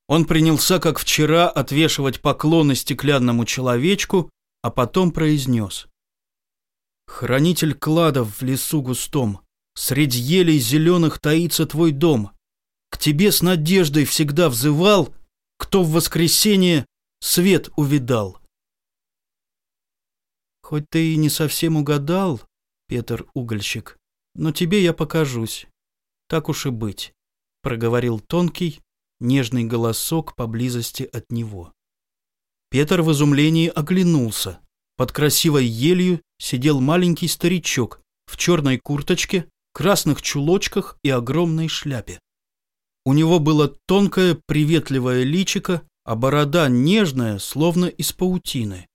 Он принялся, как вчера, отвешивать поклоны стеклянному человечку, а потом произнес. «Хранитель кладов в лесу густом, Средь елей зеленых таится твой дом. К тебе с надеждой всегда взывал, Кто в воскресенье свет увидал. Хоть ты и не совсем угадал, Петр Угольщик, но тебе я покажусь. Так уж и быть, проговорил тонкий, нежный голосок поблизости от него. Петр в изумлении оглянулся. Под красивой елью сидел маленький старичок в черной курточке, красных чулочках и огромной шляпе. У него было тонкое приветливое личико, а борода нежная, словно из паутины.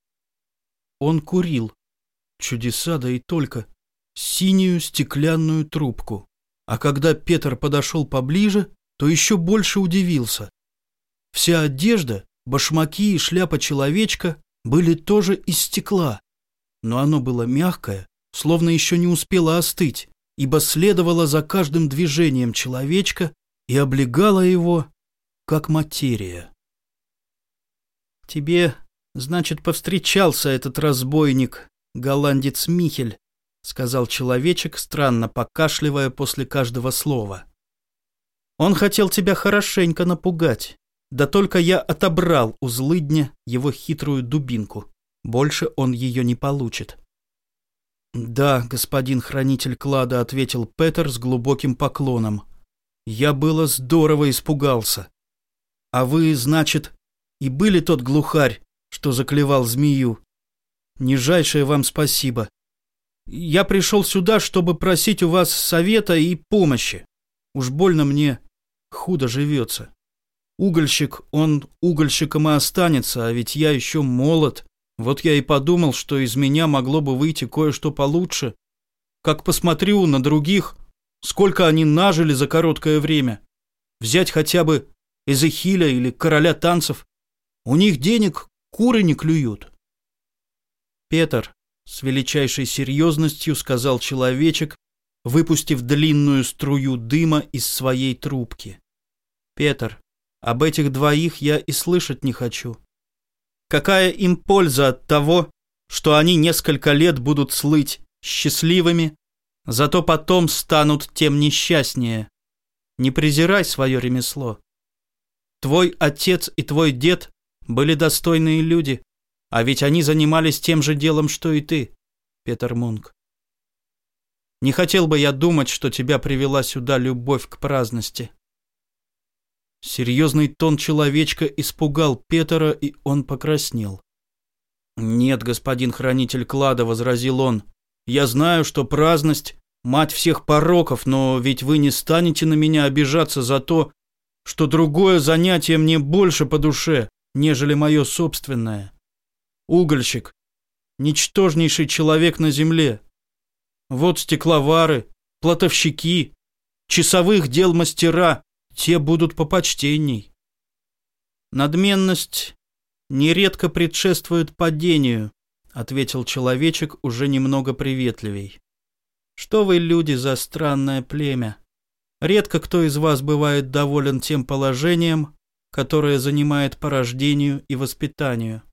Он курил, чудеса да и только, синюю стеклянную трубку. А когда Петр подошел поближе, то еще больше удивился. Вся одежда, башмаки и шляпа человечка были тоже из стекла, но оно было мягкое, словно еще не успело остыть ибо следовала за каждым движением человечка и облегала его, как материя. «Тебе, значит, повстречался этот разбойник, голландец Михель», сказал человечек, странно покашливая после каждого слова. «Он хотел тебя хорошенько напугать, да только я отобрал у злыдня его хитрую дубинку. Больше он ее не получит». «Да, господин хранитель клада», — ответил Петер с глубоким поклоном. «Я было здорово испугался. А вы, значит, и были тот глухарь, что заклевал змею? Нижайшее вам спасибо. Я пришел сюда, чтобы просить у вас совета и помощи. Уж больно мне худо живется. Угольщик, он угольщиком и останется, а ведь я еще молод». Вот я и подумал, что из меня могло бы выйти кое-что получше. Как посмотрю на других, сколько они нажили за короткое время. Взять хотя бы Эзехиля или короля танцев. У них денег куры не клюют. Петр с величайшей серьезностью сказал человечек, выпустив длинную струю дыма из своей трубки. Петр, об этих двоих я и слышать не хочу. Какая им польза от того, что они несколько лет будут слыть счастливыми, зато потом станут тем несчастнее? Не презирай свое ремесло. Твой отец и твой дед были достойные люди, а ведь они занимались тем же делом, что и ты, Петер Мунк. Не хотел бы я думать, что тебя привела сюда любовь к праздности. Серьезный тон человечка испугал Петера, и он покраснел. «Нет, господин хранитель клада», — возразил он, — «я знаю, что праздность — мать всех пороков, но ведь вы не станете на меня обижаться за то, что другое занятие мне больше по душе, нежели мое собственное. Угольщик — ничтожнейший человек на земле. Вот стекловары, платовщики, часовых дел мастера, те будут попочтенней. Надменность нередко предшествует падению, ответил человечек уже немного приветливей. Что вы, люди, за странное племя? Редко кто из вас бывает доволен тем положением, которое занимает по рождению и воспитанию.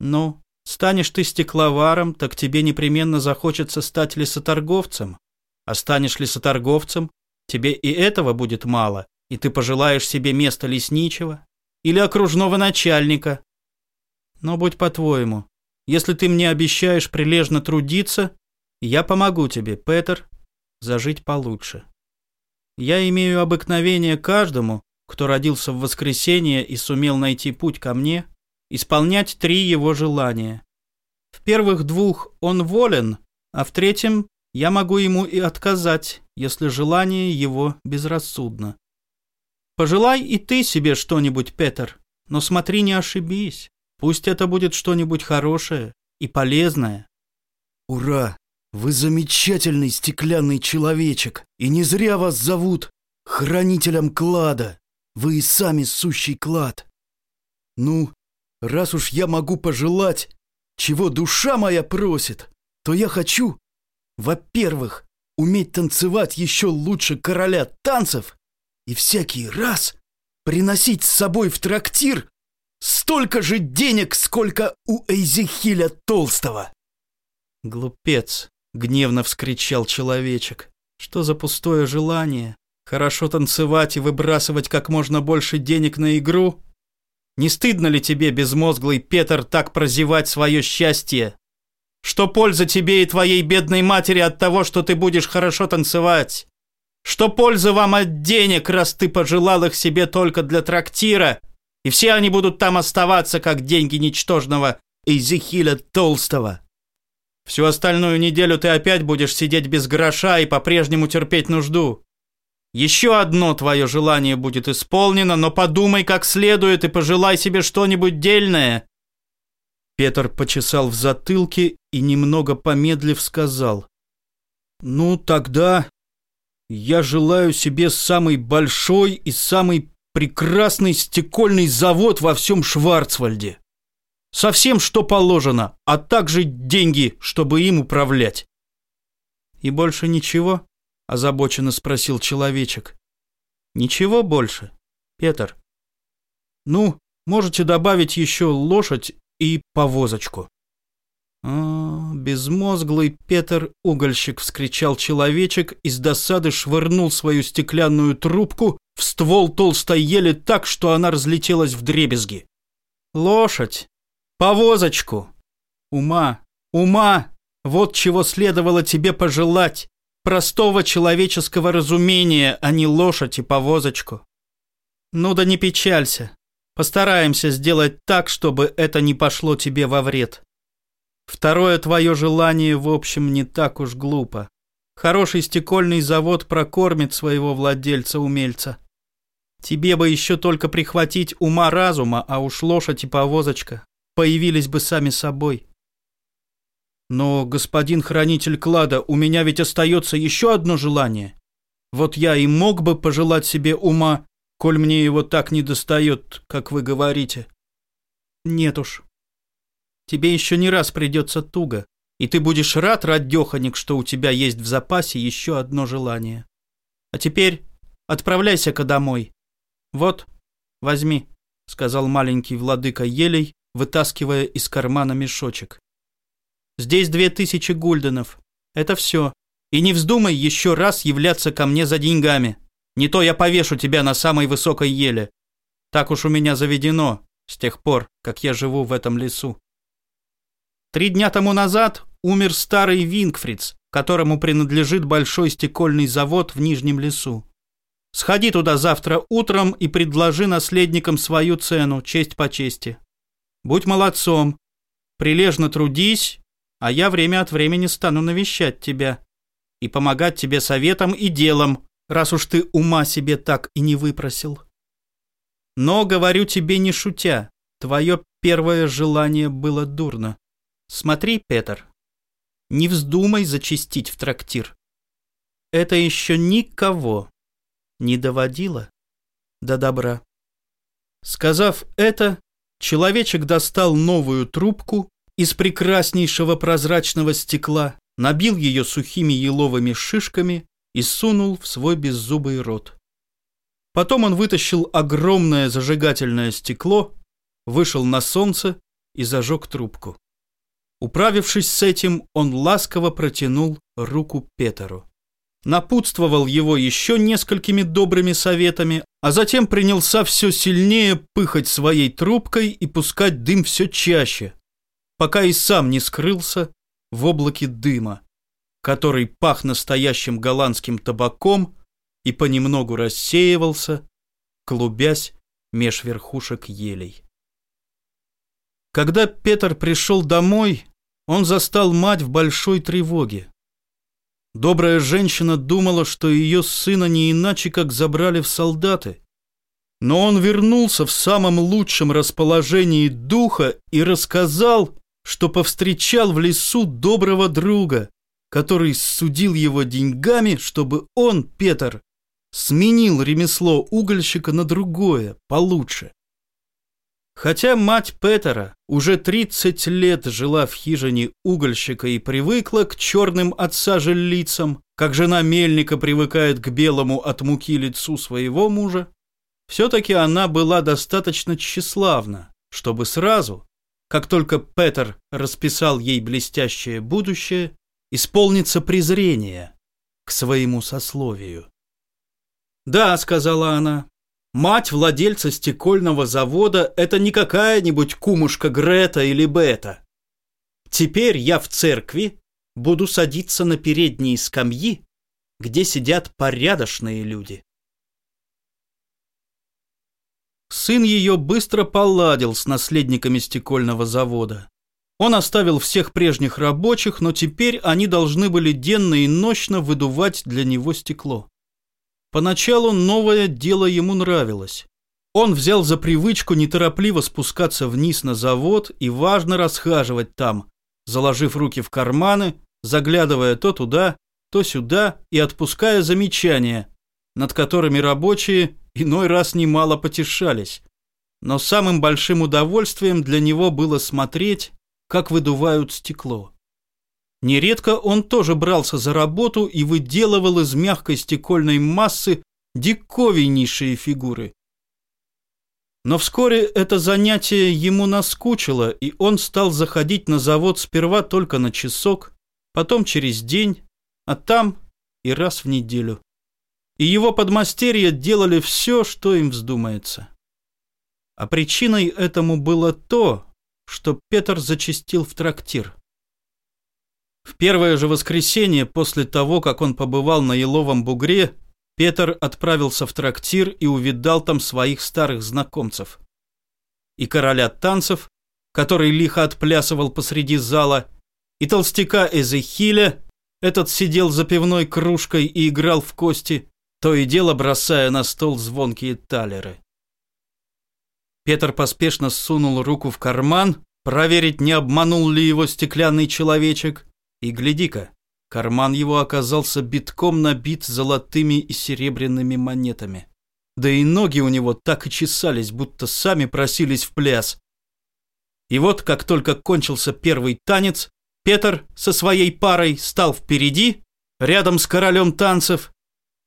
Но Станешь ты стекловаром, так тебе непременно захочется стать лесоторговцем. А станешь лесоторговцем, тебе и этого будет мало, и ты пожелаешь себе места лесничего или окружного начальника. Но будь по-твоему, если ты мне обещаешь прилежно трудиться, я помогу тебе, Петер, зажить получше. Я имею обыкновение каждому, кто родился в воскресенье и сумел найти путь ко мне, исполнять три его желания. В первых двух он волен, а в третьем я могу ему и отказать, если желание его безрассудно. Пожелай и ты себе что-нибудь, Петер, но смотри, не ошибись. Пусть это будет что-нибудь хорошее и полезное. Ура! Вы замечательный стеклянный человечек, и не зря вас зовут хранителем клада. Вы и сами сущий клад. Ну, Раз уж я могу пожелать, чего душа моя просит, то я хочу, во-первых, уметь танцевать еще лучше короля танцев и всякий раз приносить с собой в трактир столько же денег, сколько у Эйзехиля Толстого. Глупец, гневно вскричал человечек. Что за пустое желание? Хорошо танцевать и выбрасывать как можно больше денег на игру? Не стыдно ли тебе, безмозглый Петр, так прозевать свое счастье? Что польза тебе и твоей бедной матери от того, что ты будешь хорошо танцевать? Что польза вам от денег, раз ты пожелал их себе только для трактира, и все они будут там оставаться, как деньги ничтожного Эйзехиля Толстого? Всю остальную неделю ты опять будешь сидеть без гроша и по-прежнему терпеть нужду. Еще одно твое желание будет исполнено, но подумай как следует и пожелай себе что-нибудь дельное. Петр почесал в затылке и, немного помедлив, сказал. «Ну, тогда я желаю себе самый большой и самый прекрасный стекольный завод во всем Шварцвальде. Совсем что положено, а также деньги, чтобы им управлять». «И больше ничего?» озабоченно спросил человечек. Ничего больше, Петр. Ну, можете добавить еще лошадь и повозочку. А, безмозглый Петр угольщик вскричал человечек и с досады швырнул свою стеклянную трубку в ствол толстой ели так, что она разлетелась в дребезги. Лошадь, повозочку, ума, ума, вот чего следовало тебе пожелать простого человеческого разумения, а не лошадь и повозочку. Ну да не печалься. Постараемся сделать так, чтобы это не пошло тебе во вред. Второе твое желание, в общем, не так уж глупо. Хороший стекольный завод прокормит своего владельца-умельца. Тебе бы еще только прихватить ума-разума, а уж лошадь и повозочка появились бы сами собой. Но, господин хранитель клада, у меня ведь остается еще одно желание. Вот я и мог бы пожелать себе ума, коль мне его так не достает, как вы говорите. Нет уж. Тебе еще не раз придется туго, и ты будешь рад, радеханик, что у тебя есть в запасе еще одно желание. А теперь отправляйся-ка домой. Вот, возьми, сказал маленький владыка елей, вытаскивая из кармана мешочек. Здесь две тысячи гульденов. Это все. И не вздумай еще раз являться ко мне за деньгами. Не то я повешу тебя на самой высокой еле. Так уж у меня заведено с тех пор, как я живу в этом лесу. Три дня тому назад умер старый Вингфриц, которому принадлежит большой стекольный завод в Нижнем лесу. Сходи туда завтра утром и предложи наследникам свою цену, честь по чести. Будь молодцом, прилежно трудись, а я время от времени стану навещать тебя и помогать тебе советом и делом, раз уж ты ума себе так и не выпросил. Но, говорю тебе не шутя, твое первое желание было дурно. Смотри, Петр, не вздумай зачистить в трактир. Это еще никого не доводило до добра. Сказав это, человечек достал новую трубку из прекраснейшего прозрачного стекла, набил ее сухими еловыми шишками и сунул в свой беззубый рот. Потом он вытащил огромное зажигательное стекло, вышел на солнце и зажег трубку. Управившись с этим, он ласково протянул руку Петеру. Напутствовал его еще несколькими добрыми советами, а затем принялся все сильнее пыхать своей трубкой и пускать дым все чаще, пока и сам не скрылся в облаке дыма, который пах настоящим голландским табаком и понемногу рассеивался, клубясь меж верхушек елей. Когда Петр пришел домой, он застал мать в большой тревоге. Добрая женщина думала, что ее сына не иначе, как забрали в солдаты. Но он вернулся в самом лучшем расположении духа и рассказал, что повстречал в лесу доброго друга, который судил его деньгами, чтобы он, Петр, сменил ремесло угольщика на другое, получше. Хотя мать Петера уже 30 лет жила в хижине угольщика и привыкла к черным от сажи лицам, как жена мельника привыкает к белому от муки лицу своего мужа, все-таки она была достаточно тщеславна, чтобы сразу, как только Петер расписал ей блестящее будущее, исполнится презрение к своему сословию. «Да», — сказала она, — «мать владельца стекольного завода — это не какая-нибудь кумушка Грета или Бета. Теперь я в церкви буду садиться на передние скамьи, где сидят порядочные люди». Сын ее быстро поладил с наследниками стекольного завода. Он оставил всех прежних рабочих, но теперь они должны были денно и ночно выдувать для него стекло. Поначалу новое дело ему нравилось. Он взял за привычку неторопливо спускаться вниз на завод и важно расхаживать там, заложив руки в карманы, заглядывая то туда, то сюда и отпуская замечания, над которыми рабочие иной раз немало потешались. Но самым большим удовольствием для него было смотреть, как выдувают стекло. Нередко он тоже брался за работу и выделывал из мягкой стекольной массы диковиннейшие фигуры. Но вскоре это занятие ему наскучило, и он стал заходить на завод сперва только на часок, потом через день, а там и раз в неделю. И его подмастерья делали все, что им вздумается. А причиной этому было то, что Петр зачастил в трактир. В первое же воскресенье после того, как он побывал на Еловом бугре, Петр отправился в трактир и увидал там своих старых знакомцев. И короля танцев, который лихо отплясывал посреди зала, и толстяка Эзехиля, этот сидел за пивной кружкой и играл в кости, то и дело бросая на стол звонкие талеры. Петр поспешно сунул руку в карман, проверить, не обманул ли его стеклянный человечек, и гляди-ка, карман его оказался битком набит золотыми и серебряными монетами. Да и ноги у него так и чесались, будто сами просились в пляс. И вот, как только кончился первый танец, Петр со своей парой стал впереди, рядом с королем танцев,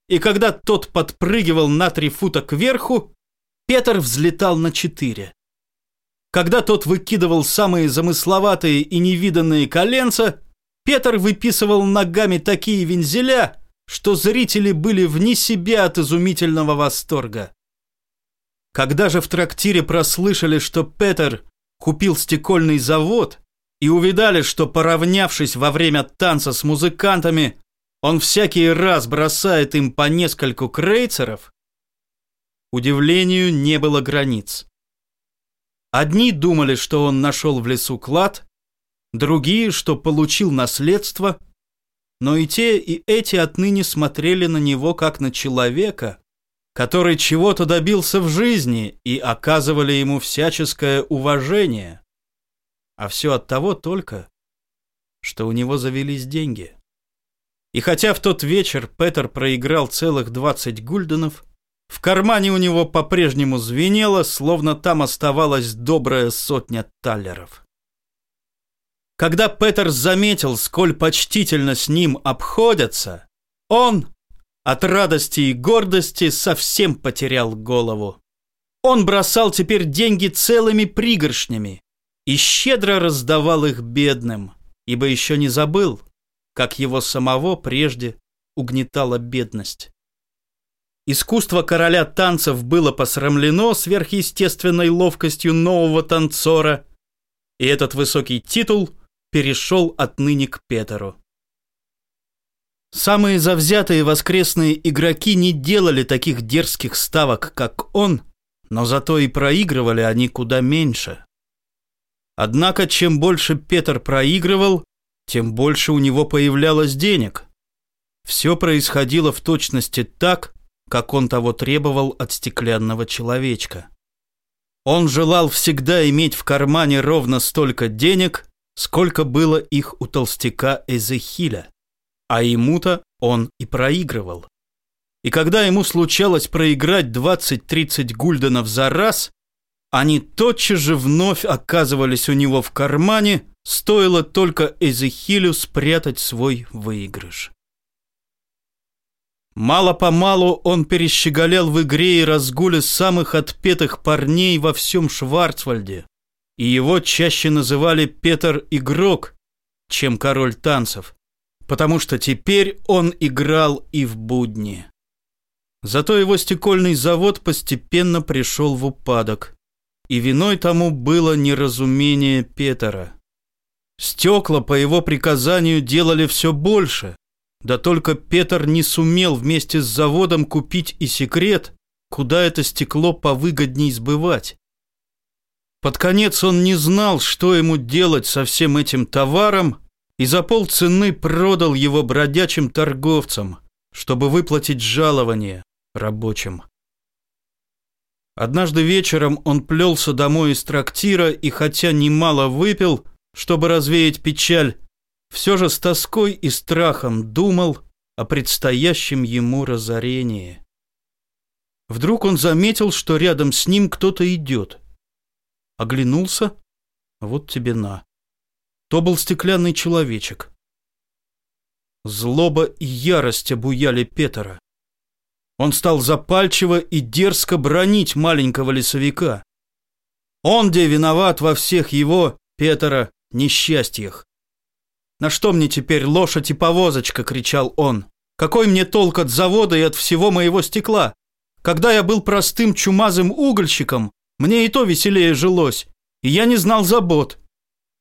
и когда тот подпрыгивал на три фута кверху, Петр взлетал на четыре. Когда тот выкидывал самые замысловатые и невиданные коленца, Петр выписывал ногами такие вензеля, что зрители были вне себя от изумительного восторга. Когда же в трактире прослышали, что Петер купил стекольный завод и увидали, что, поравнявшись во время танца с музыкантами, он всякий раз бросает им по нескольку крейцеров, удивлению не было границ. Одни думали, что он нашел в лесу клад, другие, что получил наследство, но и те, и эти отныне смотрели на него как на человека, который чего-то добился в жизни и оказывали ему всяческое уважение. А все от того только, что у него завелись деньги. И хотя в тот вечер Петер проиграл целых 20 гульденов, в кармане у него по-прежнему звенело, словно там оставалась добрая сотня таллеров. Когда Петер заметил, сколь почтительно с ним обходятся, он от радости и гордости совсем потерял голову. Он бросал теперь деньги целыми пригоршнями и щедро раздавал их бедным, ибо еще не забыл, как его самого прежде угнетала бедность. Искусство короля танцев было посрамлено сверхъестественной ловкостью нового танцора, и этот высокий титул перешел отныне к Петеру. Самые завзятые воскресные игроки не делали таких дерзких ставок, как он, но зато и проигрывали они куда меньше. Однако, чем больше Петр проигрывал, тем больше у него появлялось денег. Все происходило в точности так, как он того требовал от стеклянного человечка. Он желал всегда иметь в кармане ровно столько денег, сколько было их у толстяка Эзехиля, а ему-то он и проигрывал. И когда ему случалось проиграть 20-30 гульденов за раз, они тотчас же вновь оказывались у него в кармане, стоило только Эзехилю спрятать свой выигрыш. Мало-помалу он перещеголял в игре и разгуле самых отпетых парней во всем Шварцвальде, и его чаще называли Петр Игрок, чем Король Танцев, потому что теперь он играл и в будни. Зато его стекольный завод постепенно пришел в упадок, и виной тому было неразумение Петера. Стекла по его приказанию делали все больше, да только Петр не сумел вместе с заводом купить и секрет, куда это стекло повыгодней сбывать. Под конец он не знал, что ему делать со всем этим товаром, и за полцены продал его бродячим торговцам, чтобы выплатить жалование рабочим. Однажды вечером он плелся домой из трактира и, хотя немало выпил, чтобы развеять печаль, все же с тоской и страхом думал о предстоящем ему разорении. Вдруг он заметил, что рядом с ним кто-то идет. Оглянулся, вот тебе на. То был стеклянный человечек. Злоба и ярость обуяли Петера. Он стал запальчиво и дерзко бронить маленького лесовика. Он где виноват во всех его, Петера, несчастьях. «На что мне теперь лошадь и повозочка?» — кричал он. «Какой мне толк от завода и от всего моего стекла? Когда я был простым чумазым угольщиком, мне и то веселее жилось, и я не знал забот.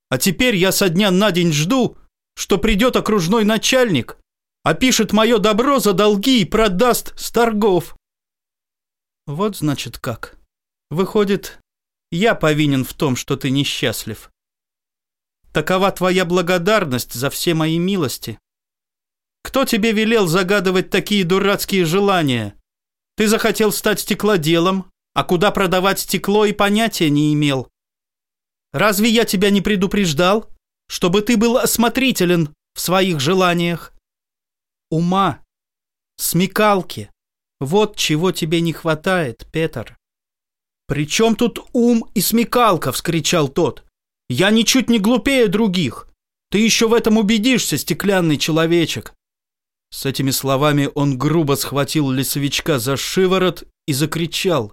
А теперь я со дня на день жду, что придет окружной начальник, опишет мое добро за долги и продаст с торгов». «Вот значит как. Выходит, я повинен в том, что ты несчастлив». Такова твоя благодарность за все мои милости. Кто тебе велел загадывать такие дурацкие желания? Ты захотел стать стеклоделом, а куда продавать стекло и понятия не имел. Разве я тебя не предупреждал, чтобы ты был осмотрителен в своих желаниях? Ума, смекалки, вот чего тебе не хватает, Петр. «При чем тут ум и смекалка?» — вскричал тот. Я ничуть не глупее других. Ты еще в этом убедишься, стеклянный человечек. С этими словами он грубо схватил лесовичка за шиворот и закричал.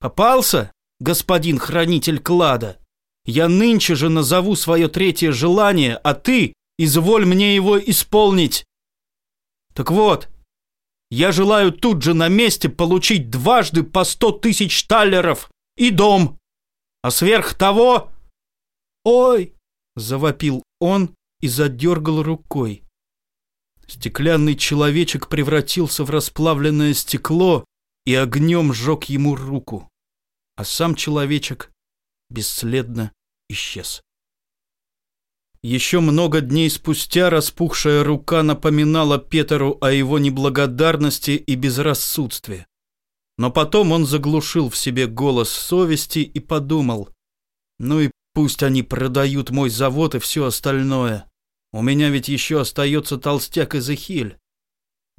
«Попался, господин хранитель клада? Я нынче же назову свое третье желание, а ты изволь мне его исполнить!» Так вот, я желаю тут же на месте получить дважды по сто тысяч таллеров и дом. А сверх того... Ой! Завопил он и задергал рукой. Стеклянный человечек превратился в расплавленное стекло и огнем сжег ему руку, а сам человечек бесследно исчез. Еще много дней спустя распухшая рука напоминала Петеру о его неблагодарности и безрассудстве. Но потом он заглушил в себе голос совести и подумал, ну и пусть они продают мой завод и все остальное. У меня ведь еще остается толстяк из Эхиль.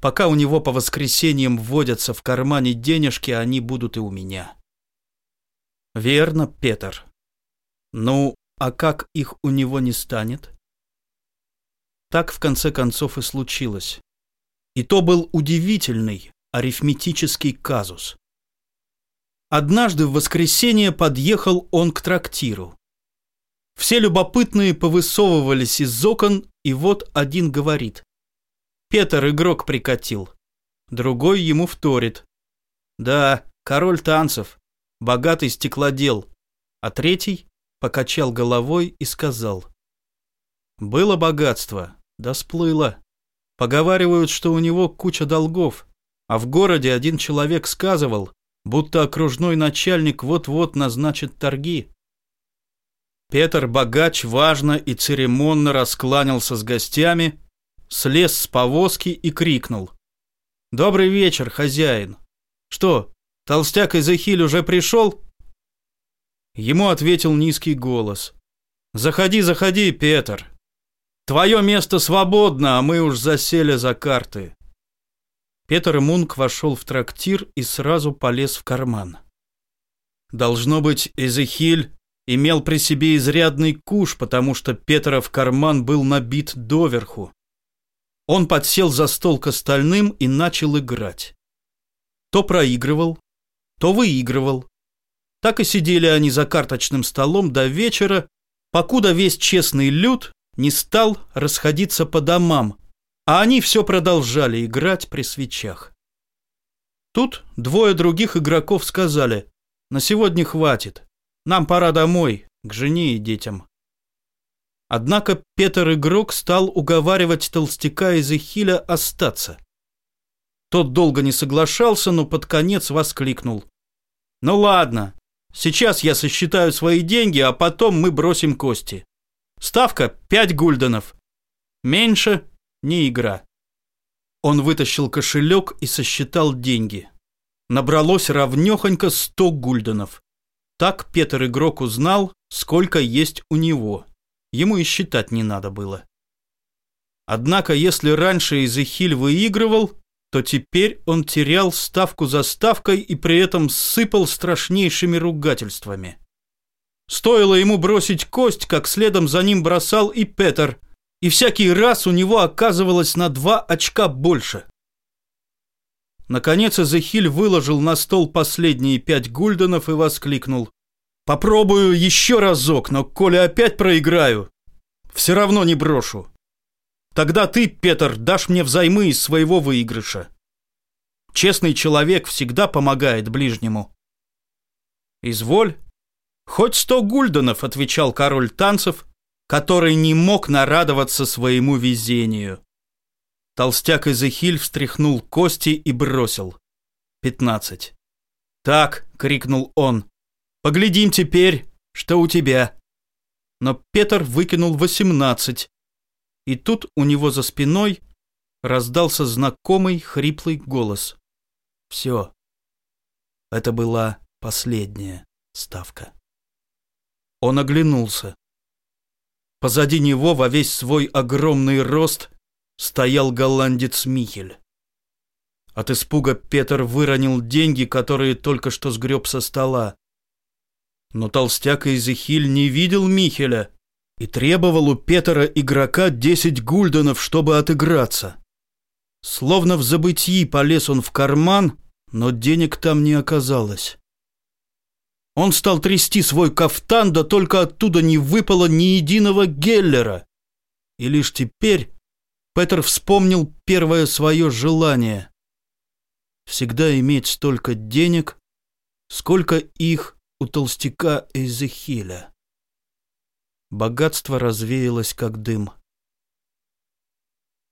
Пока у него по воскресеньям вводятся в кармане денежки, они будут и у меня. Верно, Петр. Ну, а как их у него не станет? Так в конце концов и случилось. И то был удивительный арифметический казус. Однажды в воскресенье подъехал он к трактиру. Все любопытные повысовывались из окон, и вот один говорит. Петр игрок прикатил. Другой ему вторит. Да, король танцев, богатый стеклодел. А третий покачал головой и сказал. Было богатство, да сплыло. Поговаривают, что у него куча долгов, а в городе один человек сказывал, будто окружной начальник вот-вот назначит торги. Петр Богач важно и церемонно раскланялся с гостями, слез с повозки и крикнул. «Добрый вечер, хозяин! Что, толстяк из Эхиль уже пришел?» Ему ответил низкий голос. «Заходи, заходи, Петр! Твое место свободно, а мы уж засели за карты!» Петр Мунк вошел в трактир и сразу полез в карман. Должно быть, Эзехиль имел при себе изрядный куш, потому что Петров карман был набит доверху. Он подсел за стол к остальным и начал играть. То проигрывал, то выигрывал. Так и сидели они за карточным столом до вечера, покуда весь честный люд не стал расходиться по домам, а они все продолжали играть при свечах. Тут двое других игроков сказали, на сегодня хватит. Нам пора домой, к жене и детям. Однако Петр Игрок стал уговаривать толстяка из Ихиля остаться. Тот долго не соглашался, но под конец воскликнул. «Ну ладно, сейчас я сосчитаю свои деньги, а потом мы бросим кости. Ставка пять гульденов. Меньше не игра». Он вытащил кошелек и сосчитал деньги. Набралось равнёхонько сто гульденов. Так Петр игрок узнал, сколько есть у него. Ему и считать не надо было. Однако, если раньше Изехиль выигрывал, то теперь он терял ставку за ставкой и при этом сыпал страшнейшими ругательствами. Стоило ему бросить кость, как следом за ним бросал и Петр, и всякий раз у него оказывалось на два очка больше. Наконец Эзехиль выложил на стол последние пять гульденов и воскликнул. «Попробую еще разок, но коли опять проиграю, все равно не брошу. Тогда ты, Петр, дашь мне взаймы из своего выигрыша. Честный человек всегда помогает ближнему». «Изволь». «Хоть сто гульденов», — отвечал король танцев, который не мог нарадоваться своему везению. Толстяк Изехиль встряхнул кости и бросил. Пятнадцать. «Так!» — крикнул он. «Поглядим теперь, что у тебя!» Но Петр выкинул восемнадцать. И тут у него за спиной раздался знакомый хриплый голос. Все. Это была последняя ставка. Он оглянулся. Позади него во весь свой огромный рост стоял голландец Михель. От испуга Петр выронил деньги, которые только что сгреб со стола. Но толстяк Изехиль не видел Михеля и требовал у Петра игрока десять гульденов, чтобы отыграться. Словно в забытии полез он в карман, но денег там не оказалось. Он стал трясти свой кафтан, да только оттуда не выпало ни единого геллера. И лишь теперь Петер вспомнил первое свое желание. Всегда иметь столько денег, сколько их у толстяка Эзехиля. Богатство развеялось, как дым.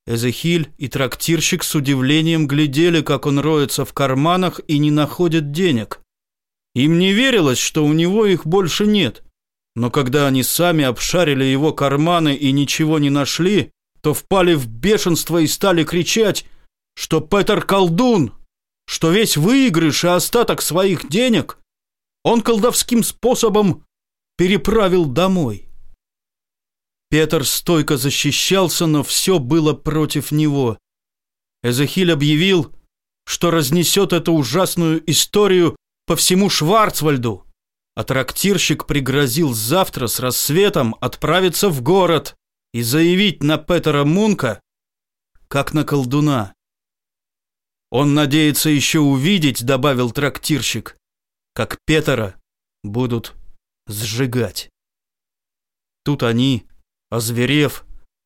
Эзехиль и трактирщик с удивлением глядели, как он роется в карманах и не находит денег. Им не верилось, что у него их больше нет. Но когда они сами обшарили его карманы и ничего не нашли, то впали в бешенство и стали кричать, что Петер колдун, что весь выигрыш и остаток своих денег он колдовским способом переправил домой. Петр стойко защищался, но все было против него. Эзехиль объявил, что разнесет эту ужасную историю по всему Шварцвальду, а трактирщик пригрозил завтра с рассветом отправиться в город и заявить на Петера Мунка, как на колдуна. Он надеется еще увидеть, добавил трактирщик, как Петера будут сжигать. Тут они, озверев,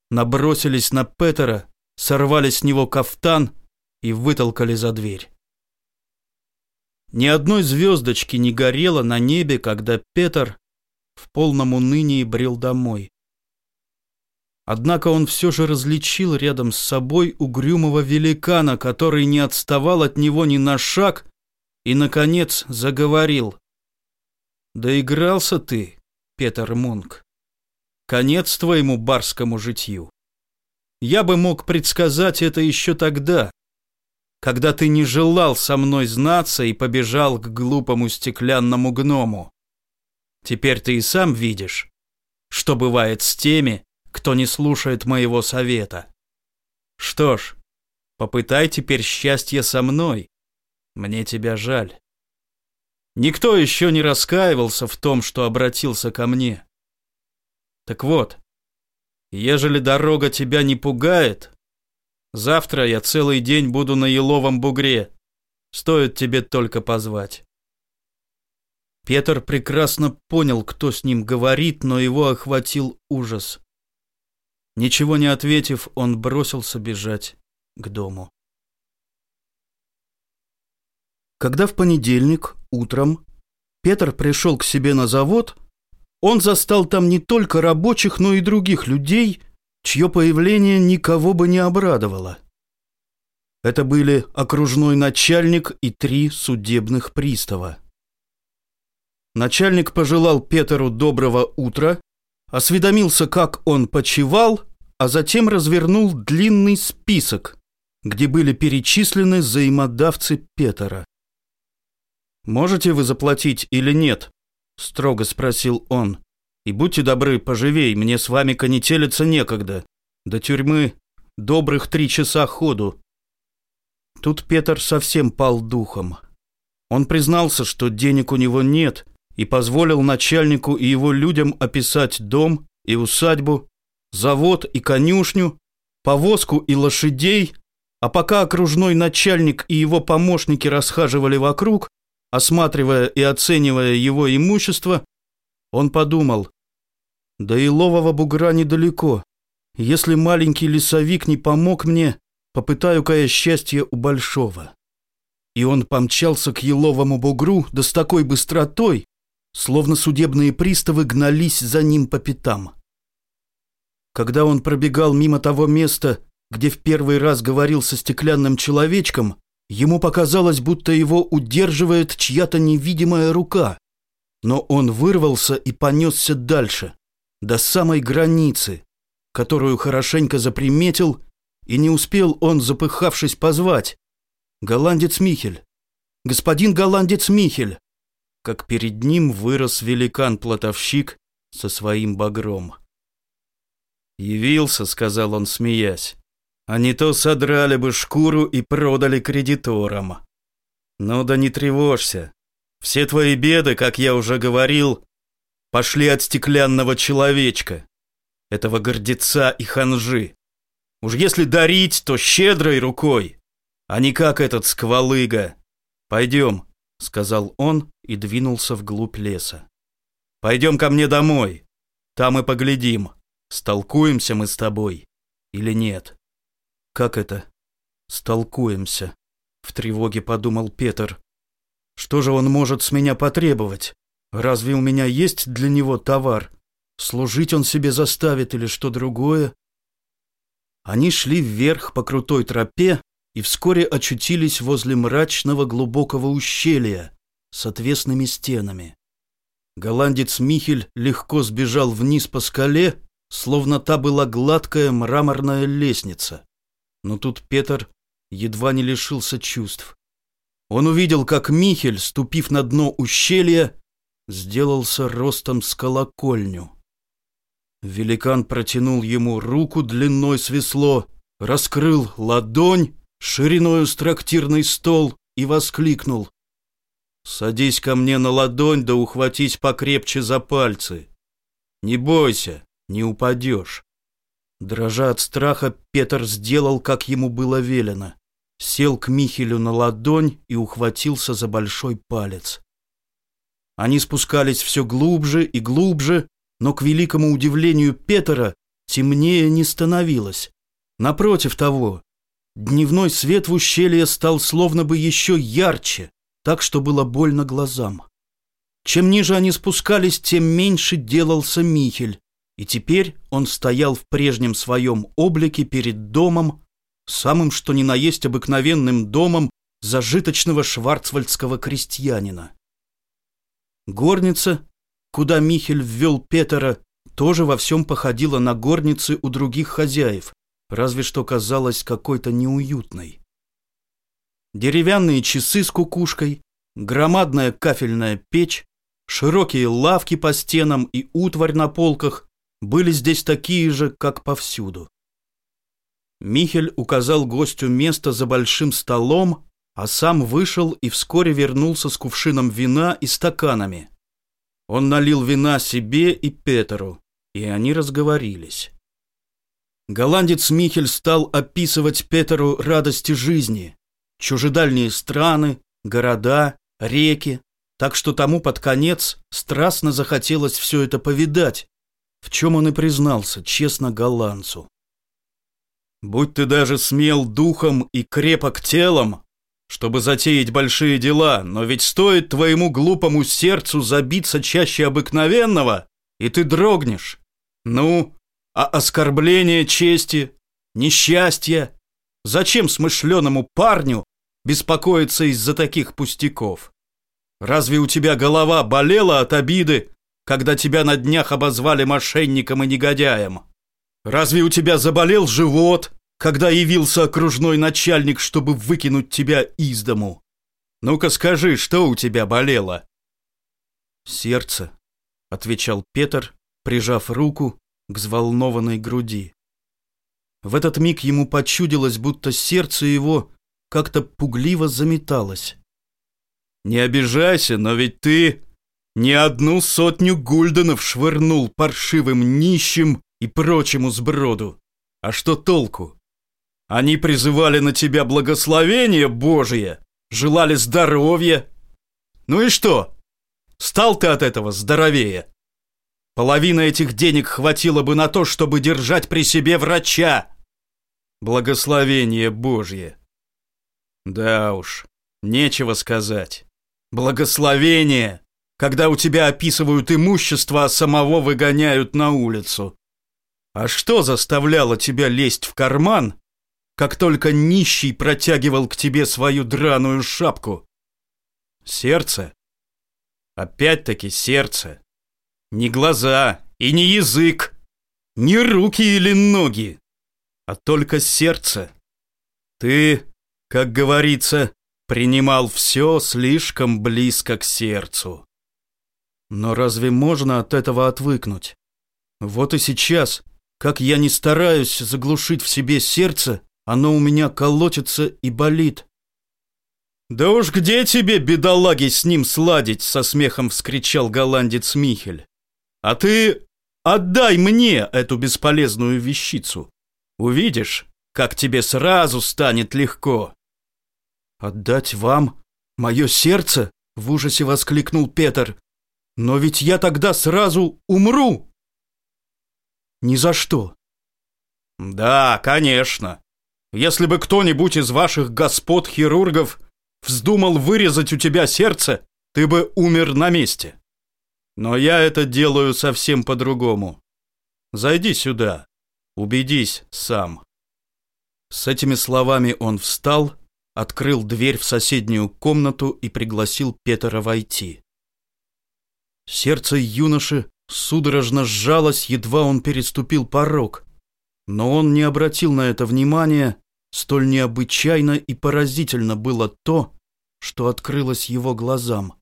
набросились на Петера, сорвали с него кафтан и вытолкали за дверь. Ни одной звездочки не горело на небе, когда Петр в полном унынии брел домой. Однако он все же различил рядом с собой угрюмого великана, который не отставал от него ни на шаг и, наконец, заговорил. «Доигрался ты, Петр Мунк. Конец твоему барскому житью. Я бы мог предсказать это еще тогда, когда ты не желал со мной знаться и побежал к глупому стеклянному гному. Теперь ты и сам видишь, что бывает с теми, кто не слушает моего совета. Что ж, попытай теперь счастье со мной. Мне тебя жаль. Никто еще не раскаивался в том, что обратился ко мне. Так вот, ежели дорога тебя не пугает, завтра я целый день буду на еловом бугре. Стоит тебе только позвать. Петр прекрасно понял, кто с ним говорит, но его охватил ужас. Ничего не ответив, он бросился бежать к дому. Когда в понедельник утром Петр пришел к себе на завод, он застал там не только рабочих, но и других людей, чье появление никого бы не обрадовало. Это были окружной начальник и три судебных пристава. Начальник пожелал Петеру доброго утра, осведомился, как он почевал, а затем развернул длинный список, где были перечислены взаимодавцы Петера. «Можете вы заплатить или нет?» строго спросил он. И будьте добры, поживей, мне с вами конетелиться некогда. До тюрьмы добрых три часа ходу. Тут Петр совсем пал духом. Он признался, что денег у него нет, и позволил начальнику и его людям описать дом и усадьбу, завод и конюшню, повозку и лошадей, а пока окружной начальник и его помощники расхаживали вокруг, Осматривая и оценивая его имущество, он подумал, да и лового бугра недалеко. Если маленький лесовик не помог мне, попытаю-ка я счастье у большого. И он помчался к еловому бугру, да с такой быстротой, словно судебные приставы гнались за ним по пятам. Когда он пробегал мимо того места, где в первый раз говорил со стеклянным человечком, Ему показалось, будто его удерживает чья-то невидимая рука. Но он вырвался и понесся дальше, до самой границы, которую хорошенько заприметил, и не успел он, запыхавшись, позвать. «Голландец Михель! Господин голландец Михель!» Как перед ним вырос великан-платовщик со своим багром. «Явился», — сказал он, смеясь а не то содрали бы шкуру и продали кредиторам. Ну да не тревожься. Все твои беды, как я уже говорил, пошли от стеклянного человечка, этого гордеца и ханжи. Уж если дарить, то щедрой рукой, а не как этот сквалыга. Пойдем, сказал он и двинулся вглубь леса. Пойдем ко мне домой, там и поглядим, столкуемся мы с тобой или нет. Как это? Столкуемся. В тревоге подумал Петр. Что же он может с меня потребовать? Разве у меня есть для него товар? Служить он себе заставит или что другое? Они шли вверх по крутой тропе и вскоре очутились возле мрачного глубокого ущелья с отвесными стенами. Голландец Михель легко сбежал вниз по скале, словно та была гладкая мраморная лестница. Но тут Петр едва не лишился чувств. Он увидел, как Михель, ступив на дно ущелья, сделался ростом с колокольню. Великан протянул ему руку длиной с весло, раскрыл ладонь шириною с трактирный стол и воскликнул. «Садись ко мне на ладонь, да ухватись покрепче за пальцы. Не бойся, не упадешь». Дрожа от страха, Петр сделал, как ему было велено сел к Михелю на ладонь и ухватился за большой палец. Они спускались все глубже и глубже, но, к великому удивлению Петера, темнее не становилось. Напротив того, дневной свет в ущелье стал словно бы еще ярче, так что было больно глазам. Чем ниже они спускались, тем меньше делался Михель, и теперь он стоял в прежнем своем облике перед домом, самым что ни на есть обыкновенным домом зажиточного шварцвальдского крестьянина. Горница, куда Михель ввел Петера, тоже во всем походила на горницы у других хозяев, разве что казалась какой-то неуютной. Деревянные часы с кукушкой, громадная кафельная печь, широкие лавки по стенам и утварь на полках были здесь такие же, как повсюду. Михель указал гостю место за большим столом, а сам вышел и вскоре вернулся с кувшином вина и стаканами. Он налил вина себе и Петеру, и они разговорились. Голландец Михель стал описывать Петеру радости жизни, чужедальние страны, города, реки, так что тому под конец страстно захотелось все это повидать, в чем он и признался честно голландцу. Будь ты даже смел духом и крепок телом, чтобы затеять большие дела, но ведь стоит твоему глупому сердцу забиться чаще обыкновенного, и ты дрогнешь. Ну, а оскорбление чести, несчастье? Зачем смышленому парню беспокоиться из-за таких пустяков? Разве у тебя голова болела от обиды, когда тебя на днях обозвали мошенником и негодяем? Разве у тебя заболел живот, когда явился окружной начальник, чтобы выкинуть тебя из дому? Ну-ка скажи, что у тебя болело?» «Сердце», — отвечал Петр, прижав руку к взволнованной груди. В этот миг ему почудилось, будто сердце его как-то пугливо заметалось. «Не обижайся, но ведь ты не одну сотню гульденов швырнул паршивым нищим и прочему сброду. А что толку? Они призывали на тебя благословение Божие, желали здоровья. Ну и что? Стал ты от этого здоровее? Половина этих денег хватило бы на то, чтобы держать при себе врача. Благословение Божье. Да уж, нечего сказать. Благословение, когда у тебя описывают имущество, а самого выгоняют на улицу. А что заставляло тебя лезть в карман, как только нищий протягивал к тебе свою драную шапку? Сердце? Опять-таки сердце. Не глаза и не язык, не руки или ноги, а только сердце. Ты, как говорится, принимал все слишком близко к сердцу. Но разве можно от этого отвыкнуть? Вот и сейчас как я не стараюсь заглушить в себе сердце, оно у меня колотится и болит. «Да уж где тебе, бедолаги, с ним сладить?» со смехом вскричал голландец Михель. «А ты отдай мне эту бесполезную вещицу. Увидишь, как тебе сразу станет легко». «Отдать вам мое сердце?» — в ужасе воскликнул Петр. «Но ведь я тогда сразу умру!» Ни за что. Да, конечно. Если бы кто-нибудь из ваших господ-хирургов вздумал вырезать у тебя сердце, ты бы умер на месте. Но я это делаю совсем по-другому. Зайди сюда, убедись сам». С этими словами он встал, открыл дверь в соседнюю комнату и пригласил Петера войти. Сердце юноши судорожно сжалось, едва он переступил порог. Но он не обратил на это внимания, столь необычайно и поразительно было то, что открылось его глазам.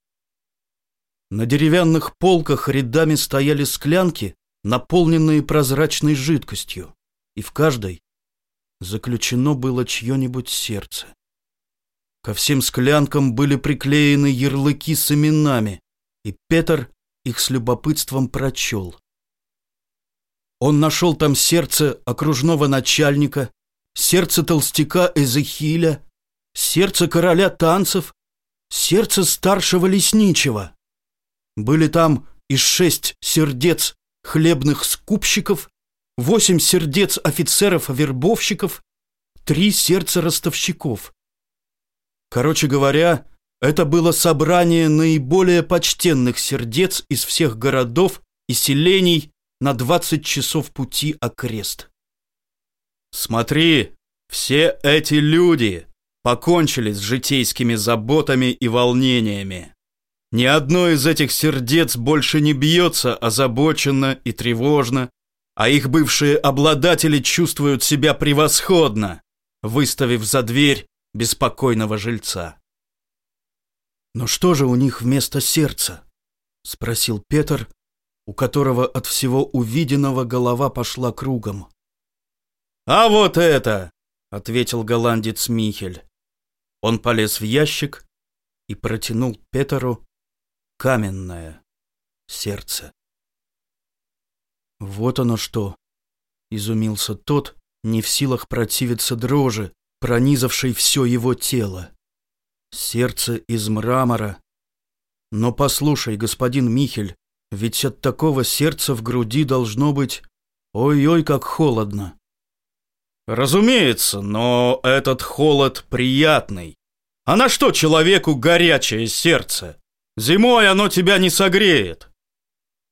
На деревянных полках рядами стояли склянки, наполненные прозрачной жидкостью, и в каждой заключено было чье-нибудь сердце. Ко всем склянкам были приклеены ярлыки с именами, и Петр их с любопытством прочел. Он нашел там сердце окружного начальника, сердце толстяка Эзехиля, сердце короля танцев, сердце старшего лесничего. Были там и шесть сердец хлебных скупщиков, восемь сердец офицеров-вербовщиков, три сердца ростовщиков. Короче говоря, это было собрание наиболее почтенных сердец из всех городов и селений на 20 часов пути окрест. Смотри, все эти люди покончили с житейскими заботами и волнениями. Ни одно из этих сердец больше не бьется озабоченно и тревожно, а их бывшие обладатели чувствуют себя превосходно, выставив за дверь беспокойного жильца. «Но что же у них вместо сердца?» — спросил Петр, у которого от всего увиденного голова пошла кругом. «А вот это!» — ответил голландец Михель. Он полез в ящик и протянул Петеру каменное сердце. «Вот оно что!» — изумился тот, не в силах противиться дрожи, пронизавшей все его тело сердце из мрамора. Но послушай, господин Михель, ведь от такого сердца в груди должно быть ой-ой, как холодно. Разумеется, но этот холод приятный. А на что человеку горячее сердце? Зимой оно тебя не согреет.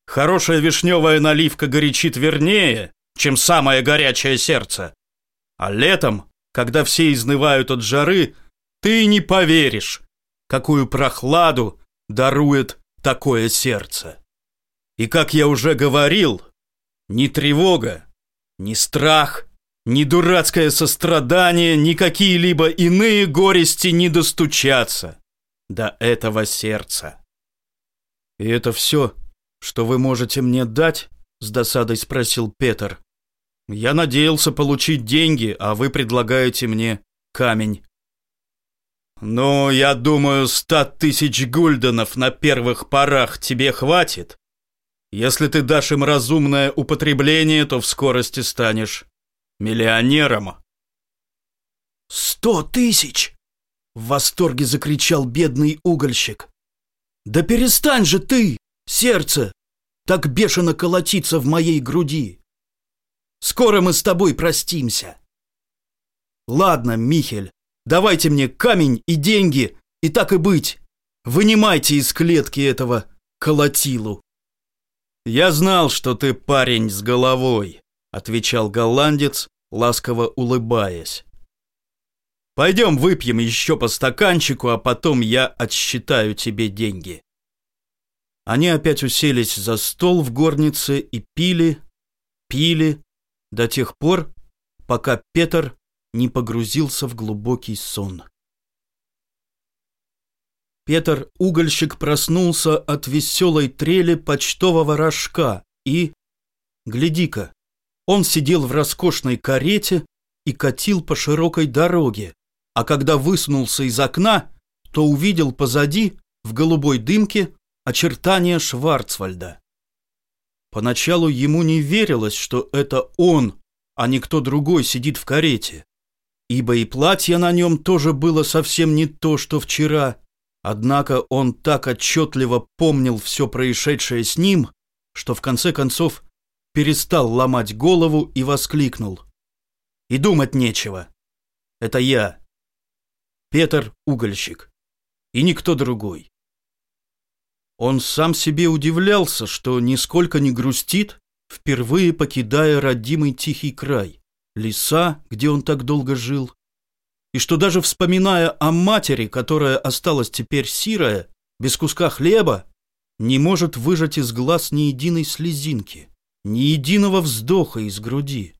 Хорошая вишневая наливка горячит вернее, чем самое горячее сердце. А летом, когда все изнывают от жары, ты не поверишь, какую прохладу дарует такое сердце. И как я уже говорил, ни тревога, ни страх, ни дурацкое сострадание, ни какие-либо иные горести не достучатся до этого сердца. «И это все, что вы можете мне дать?» — с досадой спросил Петр. «Я надеялся получить деньги, а вы предлагаете мне камень «Ну, я думаю, ста тысяч гульденов на первых порах тебе хватит. Если ты дашь им разумное употребление, то в скорости станешь миллионером». «Сто тысяч!» — в восторге закричал бедный угольщик. «Да перестань же ты, сердце, так бешено колотиться в моей груди! Скоро мы с тобой простимся!» «Ладно, Михель, Давайте мне камень и деньги, и так и быть. Вынимайте из клетки этого колотилу. «Я знал, что ты парень с головой», — отвечал голландец, ласково улыбаясь. «Пойдем выпьем еще по стаканчику, а потом я отсчитаю тебе деньги». Они опять уселись за стол в горнице и пили, пили до тех пор, пока Петр не погрузился в глубокий сон. Петр Угольщик проснулся от веселой трели почтового рожка и... Гляди-ка, он сидел в роскошной карете и катил по широкой дороге, а когда высунулся из окна, то увидел позади, в голубой дымке, очертания Шварцвальда. Поначалу ему не верилось, что это он, а не кто другой сидит в карете ибо и платье на нем тоже было совсем не то, что вчера. Однако он так отчетливо помнил все происшедшее с ним, что в конце концов перестал ломать голову и воскликнул. «И думать нечего. Это я. Петр Угольщик. И никто другой. Он сам себе удивлялся, что нисколько не грустит, впервые покидая родимый тихий край, леса, где он так долго жил, и что даже вспоминая о матери, которая осталась теперь сирая, без куска хлеба, не может выжать из глаз ни единой слезинки, ни единого вздоха из груди,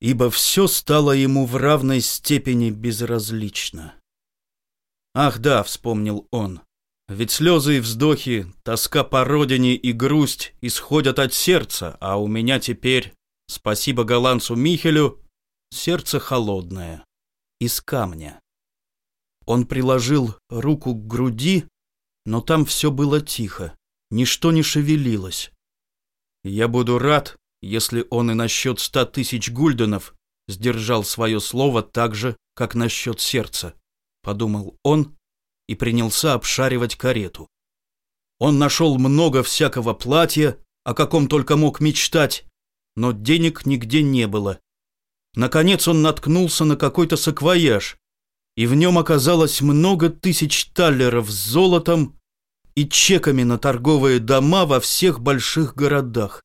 ибо все стало ему в равной степени безразлично. Ах да, вспомнил он, ведь слезы и вздохи, тоска по родине и грусть исходят от сердца, а у меня теперь, спасибо голландцу Михелю, сердце холодное, из камня. Он приложил руку к груди, но там все было тихо, ничто не шевелилось. Я буду рад, если он и насчет ста тысяч гульденов сдержал свое слово так же, как насчет сердца, подумал он и принялся обшаривать карету. Он нашел много всякого платья, о каком только мог мечтать, но денег нигде не было. Наконец он наткнулся на какой-то саквояж, и в нем оказалось много тысяч таллеров с золотом и чеками на торговые дома во всех больших городах.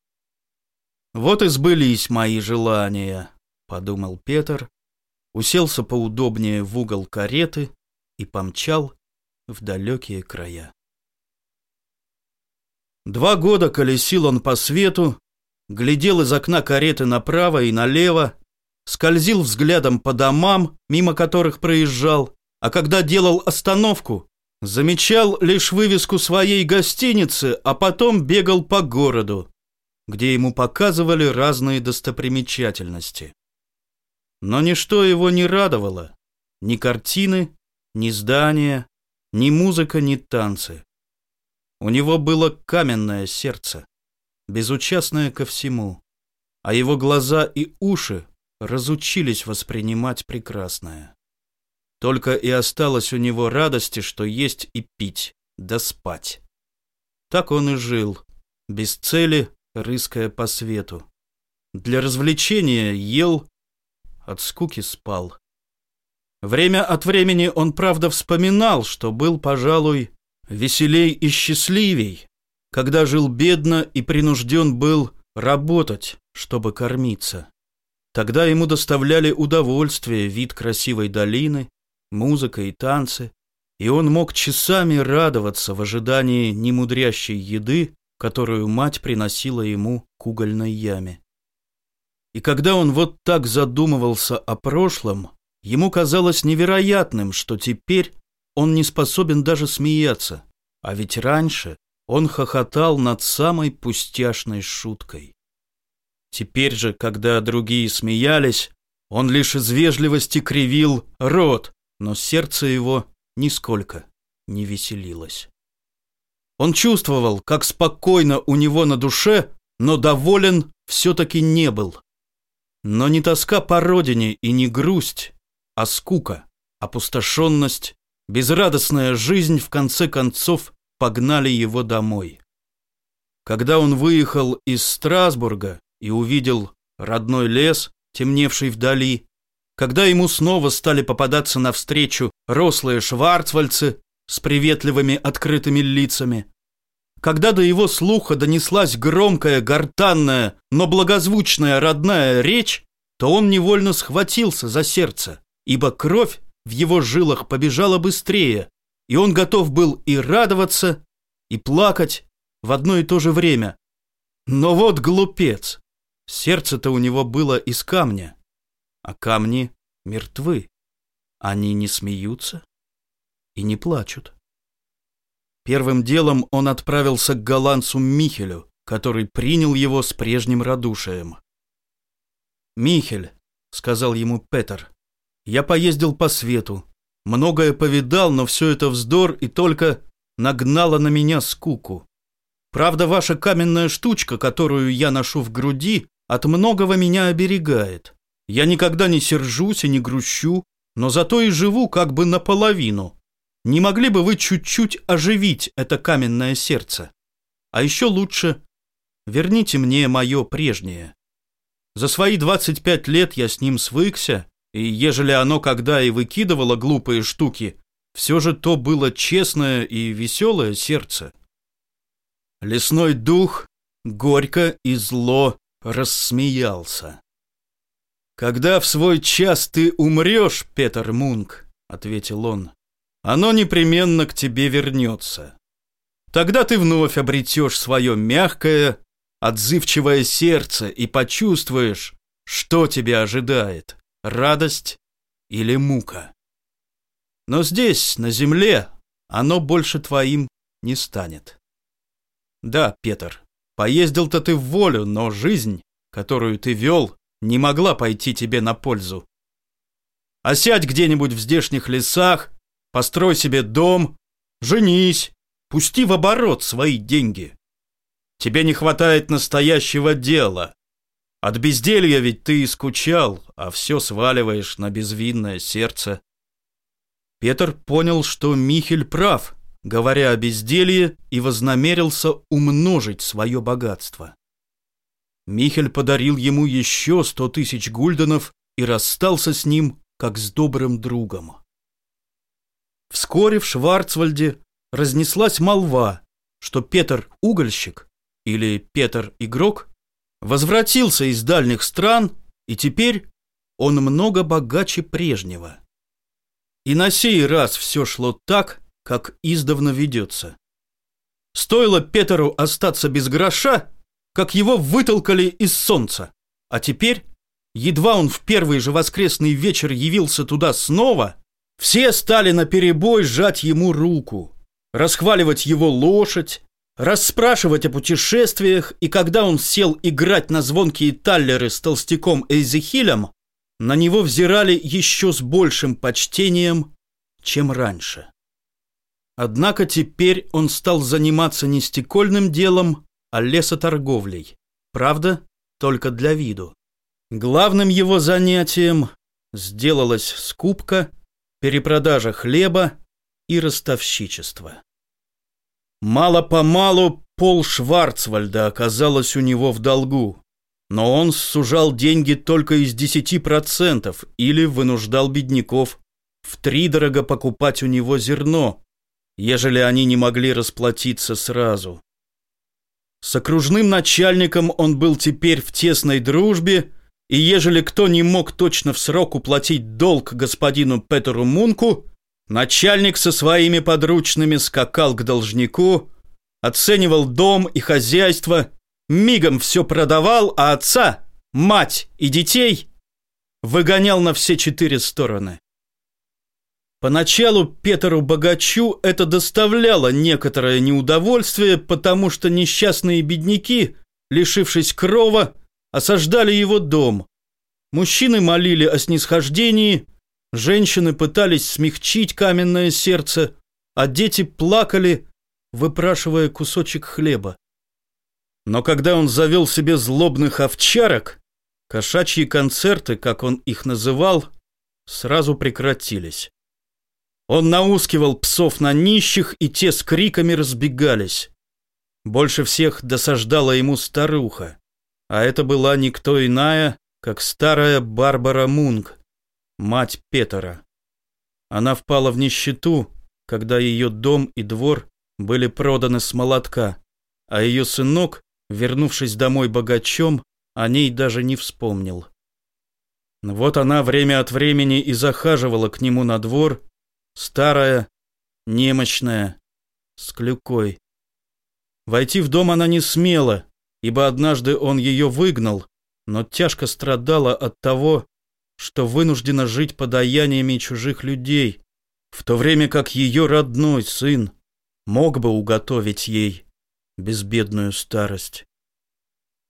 «Вот и сбылись мои желания», — подумал Петр, уселся поудобнее в угол кареты и помчал в далекие края. Два года колесил он по свету, глядел из окна кареты направо и налево, скользил взглядом по домам, мимо которых проезжал, а когда делал остановку, замечал лишь вывеску своей гостиницы, а потом бегал по городу, где ему показывали разные достопримечательности. Но ничто его не радовало, ни картины, ни здания, ни музыка, ни танцы. У него было каменное сердце, безучастное ко всему, а его глаза и уши разучились воспринимать прекрасное. Только и осталось у него радости, что есть и пить, да спать. Так он и жил, без цели, рыская по свету. Для развлечения ел, от скуки спал. Время от времени он, правда, вспоминал, что был, пожалуй, веселей и счастливей, когда жил бедно и принужден был работать, чтобы кормиться. Тогда ему доставляли удовольствие вид красивой долины, музыка и танцы, и он мог часами радоваться в ожидании немудрящей еды, которую мать приносила ему к угольной яме. И когда он вот так задумывался о прошлом, Ему казалось невероятным, что теперь он не способен даже смеяться, а ведь раньше он хохотал над самой пустяшной шуткой. Теперь же, когда другие смеялись, он лишь из вежливости кривил рот, но сердце его нисколько не веселилось. Он чувствовал, как спокойно у него на душе, но доволен все-таки не был. Но ни тоска по родине и ни грусть а скука, опустошенность, безрадостная жизнь в конце концов погнали его домой. Когда он выехал из Страсбурга и увидел родной лес, темневший вдали, когда ему снова стали попадаться навстречу рослые шварцвальцы с приветливыми открытыми лицами, когда до его слуха донеслась громкая, гортанная, но благозвучная родная речь, то он невольно схватился за сердце ибо кровь в его жилах побежала быстрее, и он готов был и радоваться, и плакать в одно и то же время. Но вот глупец! Сердце-то у него было из камня, а камни мертвы. Они не смеются и не плачут. Первым делом он отправился к голландцу Михелю, который принял его с прежним радушием. «Михель», — сказал ему Петер, я поездил по свету, многое повидал, но все это вздор и только нагнало на меня скуку. Правда, ваша каменная штучка, которую я ношу в груди, от многого меня оберегает. Я никогда не сержусь и не грущу, но зато и живу как бы наполовину. Не могли бы вы чуть-чуть оживить это каменное сердце? А еще лучше, верните мне мое прежнее. За свои 25 лет я с ним свыкся, и ежели оно когда и выкидывало глупые штуки, все же то было честное и веселое сердце. Лесной дух горько и зло рассмеялся. «Когда в свой час ты умрешь, Петер Мунк», — ответил он, — «оно непременно к тебе вернется. Тогда ты вновь обретешь свое мягкое, отзывчивое сердце и почувствуешь, что тебя ожидает, радость или мука. Но здесь, на земле, оно больше твоим не станет. Да, Петр, поездил-то ты в волю, но жизнь, которую ты вел, не могла пойти тебе на пользу. Осядь где-нибудь в здешних лесах, построй себе дом, женись, пусти в оборот свои деньги. Тебе не хватает настоящего дела. От безделья ведь ты и скучал, а все сваливаешь на безвинное сердце. Петр понял, что Михель прав, говоря о безделье, и вознамерился умножить свое богатство. Михель подарил ему еще сто тысяч гульденов и расстался с ним, как с добрым другом. Вскоре в Шварцвальде разнеслась молва, что Петр Угольщик или Петр Игрок возвратился из дальних стран, и теперь он много богаче прежнего. И на сей раз все шло так, как издавна ведется. Стоило Петеру остаться без гроша, как его вытолкали из солнца. А теперь, едва он в первый же воскресный вечер явился туда снова, все стали наперебой сжать ему руку, расхваливать его лошадь, расспрашивать о путешествиях, и когда он сел играть на звонкие таллеры с толстяком Эйзехилем, на него взирали еще с большим почтением, чем раньше. Однако теперь он стал заниматься не стекольным делом, а лесоторговлей. Правда, только для виду. Главным его занятием сделалась скупка, перепродажа хлеба и ростовщичество. Мало-помалу пол Шварцвальда оказалось у него в долгу, но он сужал деньги только из 10% или вынуждал бедняков втридорого покупать у него зерно, ежели они не могли расплатиться сразу. С окружным начальником он был теперь в тесной дружбе, и ежели кто не мог точно в срок уплатить долг господину Петеру Мунку, начальник со своими подручными скакал к должнику, оценивал дом и хозяйство, мигом все продавал, а отца, мать и детей выгонял на все четыре стороны. Поначалу Петеру Богачу это доставляло некоторое неудовольствие, потому что несчастные бедняки, лишившись крова, осаждали его дом. Мужчины молили о снисхождении, женщины пытались смягчить каменное сердце, а дети плакали, выпрашивая кусочек хлеба. Но когда он завел себе злобных овчарок, кошачьи концерты, как он их называл, сразу прекратились. Он наускивал псов на нищих, и те с криками разбегались. Больше всех досаждала ему старуха, а это была никто иная, как старая Барбара Мунг, мать Петера. Она впала в нищету, когда ее дом и двор были проданы с молотка, а ее сынок, вернувшись домой богачом, о ней даже не вспомнил. Вот она время от времени и захаживала к нему на двор, Старая, немощная, с клюкой. Войти в дом она не смела, ибо однажды он ее выгнал, но тяжко страдала от того, что вынуждена жить подаяниями чужих людей, в то время как ее родной сын мог бы уготовить ей безбедную старость.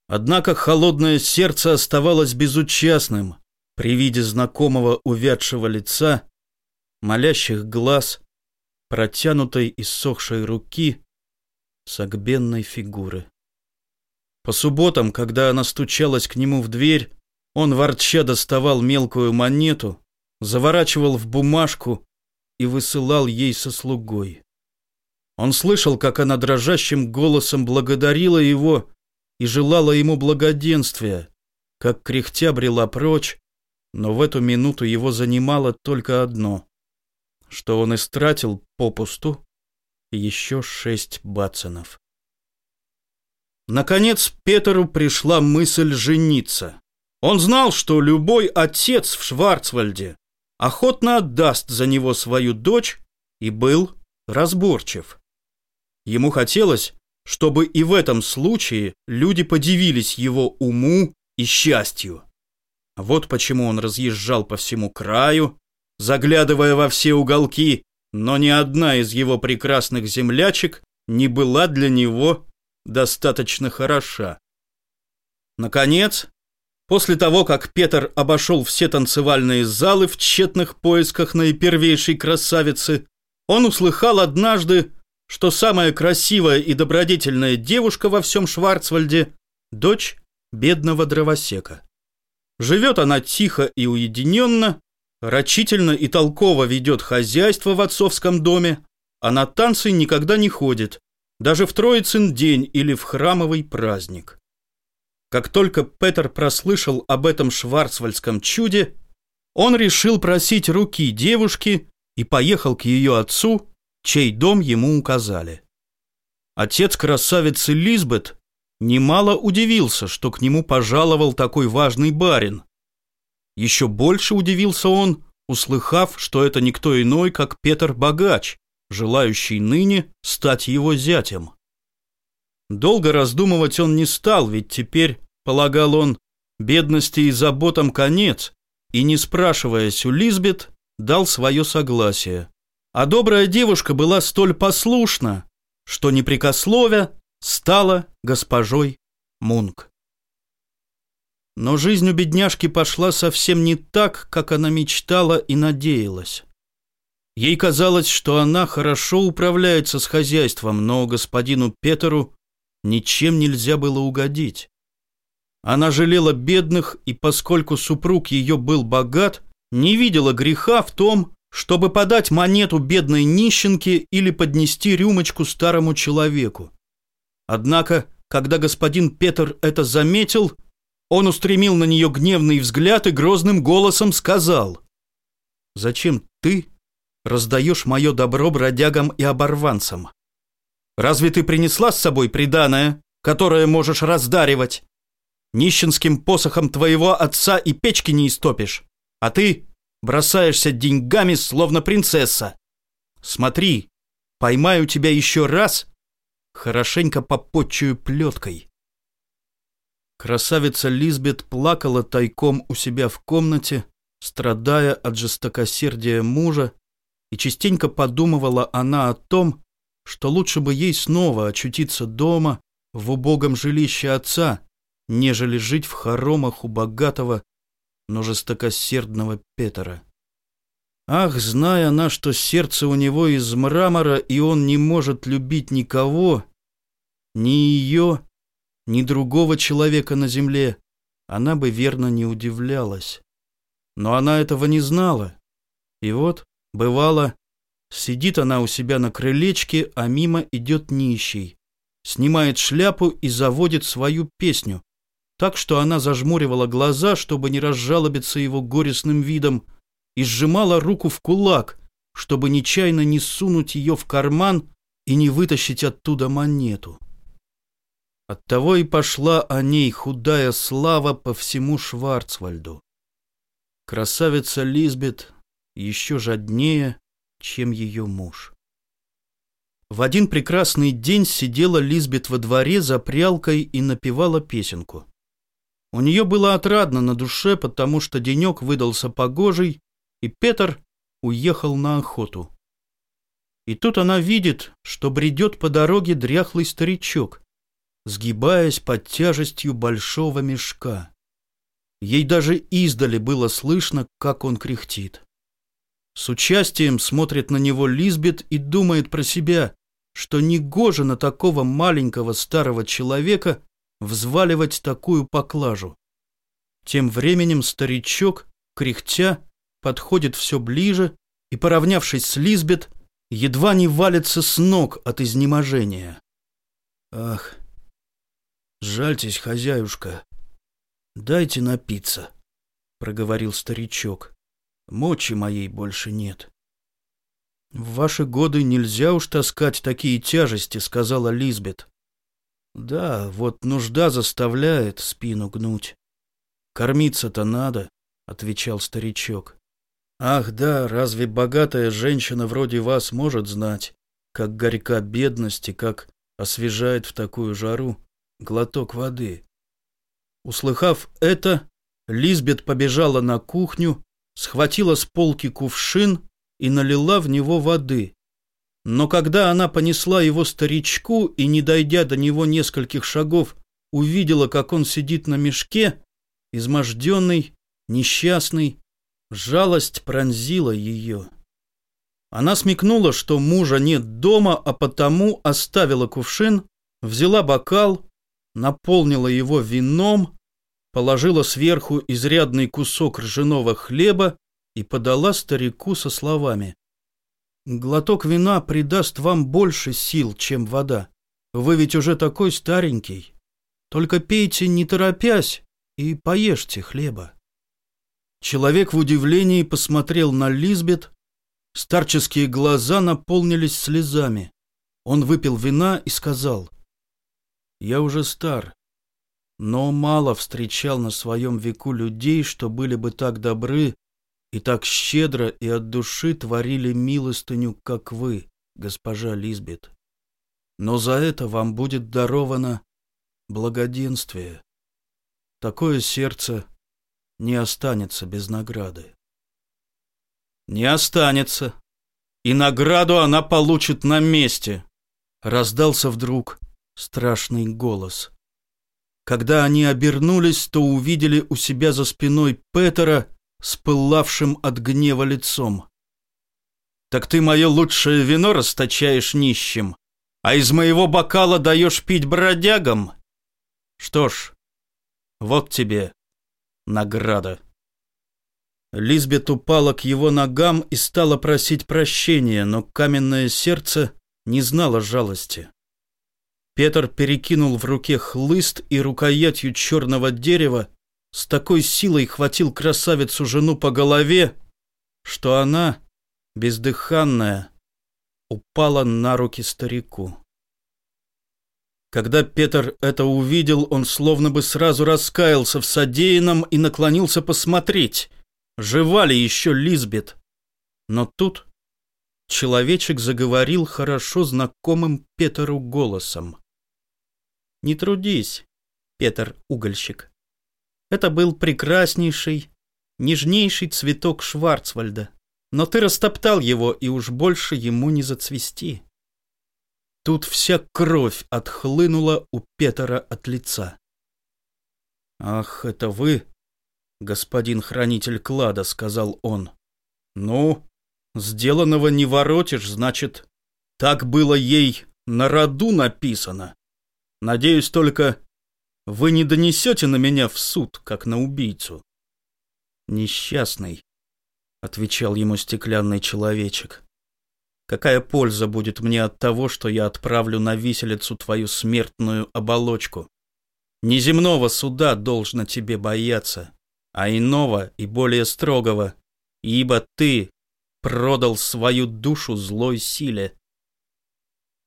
Однако холодное сердце оставалось безучастным при виде знакомого увядшего лица молящих глаз, протянутой и сохшей руки, согбенной фигуры. По субботам, когда она стучалась к нему в дверь, он ворча доставал мелкую монету, заворачивал в бумажку и высылал ей со слугой. Он слышал, как она дрожащим голосом благодарила его и желала ему благоденствия, как кряхтя брела прочь, Но в эту минуту его занимало только одно, что он истратил попусту еще шесть бацинов. Наконец Петеру пришла мысль жениться. Он знал, что любой отец в Шварцвальде охотно отдаст за него свою дочь и был разборчив. Ему хотелось, чтобы и в этом случае люди подивились его уму и счастью. Вот почему он разъезжал по всему краю, заглядывая во все уголки, но ни одна из его прекрасных землячек не была для него достаточно хороша. Наконец, после того, как Петр обошел все танцевальные залы в тщетных поисках наипервейшей красавицы, он услыхал однажды, что самая красивая и добродетельная девушка во всем Шварцвальде – дочь бедного дровосека. Живет она тихо и уединенно, рачительно и толково ведет хозяйство в отцовском доме, а на танцы никогда не ходит, даже в Троицын день или в храмовый праздник. Как только Петер прослышал об этом шварцвальдском чуде, он решил просить руки девушки и поехал к ее отцу, чей дом ему указали. Отец красавицы Лизбет немало удивился, что к нему пожаловал такой важный барин. Еще больше удивился он, услыхав, что это никто иной, как Петр Богач, желающий ныне стать его зятем. Долго раздумывать он не стал, ведь теперь, полагал он, бедности и заботам конец, и, не спрашиваясь у Лизбет, дал свое согласие. А добрая девушка была столь послушна, что, непрекословя, стала госпожой Мунк. Но жизнь у бедняжки пошла совсем не так, как она мечтала и надеялась. Ей казалось, что она хорошо управляется с хозяйством, но господину Петеру ничем нельзя было угодить. Она жалела бедных, и поскольку супруг ее был богат, не видела греха в том, чтобы подать монету бедной нищенке или поднести рюмочку старому человеку. Однако, когда господин Петр это заметил, он устремил на нее гневный взгляд и грозным голосом сказал, «Зачем ты раздаешь мое добро бродягам и оборванцам? Разве ты принесла с собой приданое, которое можешь раздаривать? Нищенским посохом твоего отца и печки не истопишь, а ты бросаешься деньгами, словно принцесса. Смотри, поймаю тебя еще раз, хорошенько попотчую плеткой». Красавица Лизбет плакала тайком у себя в комнате, страдая от жестокосердия мужа и частенько подумывала она о том, что лучше бы ей снова очутиться дома, в убогом жилище отца, нежели жить в хоромах у богатого, но жестокосердного Петера. Ах, зная она, что сердце у него из мрамора, и он не может любить никого, ни ее, ни другого человека на земле, она бы верно не удивлялась. Но она этого не знала. И вот, Бывало, сидит она у себя на крылечке, а мимо идет нищий. Снимает шляпу и заводит свою песню. Так что она зажмуривала глаза, чтобы не разжалобиться его горестным видом, и сжимала руку в кулак, чтобы нечаянно не сунуть ее в карман и не вытащить оттуда монету. Оттого и пошла о ней худая слава по всему Шварцвальду. Красавица Лизбет еще жаднее, чем ее муж. В один прекрасный день сидела Лизбет во дворе за прялкой и напевала песенку. У нее было отрадно на душе, потому что денек выдался погожий, и Петр уехал на охоту. И тут она видит, что бредет по дороге дряхлый старичок, сгибаясь под тяжестью большого мешка. Ей даже издали было слышно, как он кряхтит. С участием смотрит на него Лизбет и думает про себя, что негоже на такого маленького старого человека взваливать такую поклажу. Тем временем старичок, кряхтя, подходит все ближе и, поравнявшись с Лизбет, едва не валится с ног от изнеможения. «Ах, жальтесь, хозяюшка, дайте напиться», проговорил старичок. «Мочи моей больше нет». «В ваши годы нельзя уж таскать такие тяжести», — сказала Лизбет. «Да, вот нужда заставляет спину гнуть. Кормиться-то надо», — отвечал старичок. «Ах да, разве богатая женщина вроде вас может знать, как горька бедности, как освежает в такую жару глоток воды?» Услыхав это, Лизбет побежала на кухню, схватила с полки кувшин и налила в него воды. Но когда она понесла его старичку и, не дойдя до него нескольких шагов, увидела, как он сидит на мешке, изможденный, несчастный, жалость пронзила ее. Она смекнула, что мужа нет дома, а потому оставила кувшин, взяла бокал, наполнила его вином, положила сверху изрядный кусок ржаного хлеба и подала старику со словами. «Глоток вина придаст вам больше сил, чем вода. Вы ведь уже такой старенький. Только пейте не торопясь и поешьте хлеба». Человек в удивлении посмотрел на Лизбет, старческие глаза наполнились слезами. Он выпил вина и сказал, «Я уже стар, но мало встречал на своем веку людей, что были бы так добры и так щедро и от души творили милостыню, как вы, госпожа Лизбет. Но за это вам будет даровано благоденствие. Такое сердце не останется без награды. Не останется. И награду она получит на месте. Раздался вдруг страшный голос. Когда они обернулись, то увидели у себя за спиной Петера с пылавшим от гнева лицом. «Так ты мое лучшее вино расточаешь нищим, а из моего бокала даешь пить бродягам? Что ж, вот тебе награда». Лизбет упала к его ногам и стала просить прощения, но каменное сердце не знало жалости. Петр перекинул в руке хлыст и рукоятью черного дерева с такой силой хватил красавицу жену по голове, что она, бездыханная, упала на руки старику. Когда Петр это увидел, он словно бы сразу раскаялся в содеянном и наклонился посмотреть, жива ли еще Лизбет. Но тут человечек заговорил хорошо знакомым Петру голосом. «Не трудись, Петр Угольщик. Это был прекраснейший, нежнейший цветок Шварцвальда, но ты растоптал его, и уж больше ему не зацвести. Тут вся кровь отхлынула у Петера от лица. «Ах, это вы, господин хранитель клада», — сказал он. «Ну, сделанного не воротишь, значит, так было ей на роду написано. Надеюсь только, вы не донесете на меня в суд, как на убийцу. Несчастный, отвечал ему стеклянный человечек. Какая польза будет мне от того, что я отправлю на виселицу твою смертную оболочку? Неземного суда должно тебе бояться, а иного и более строгого, ибо ты продал свою душу злой силе.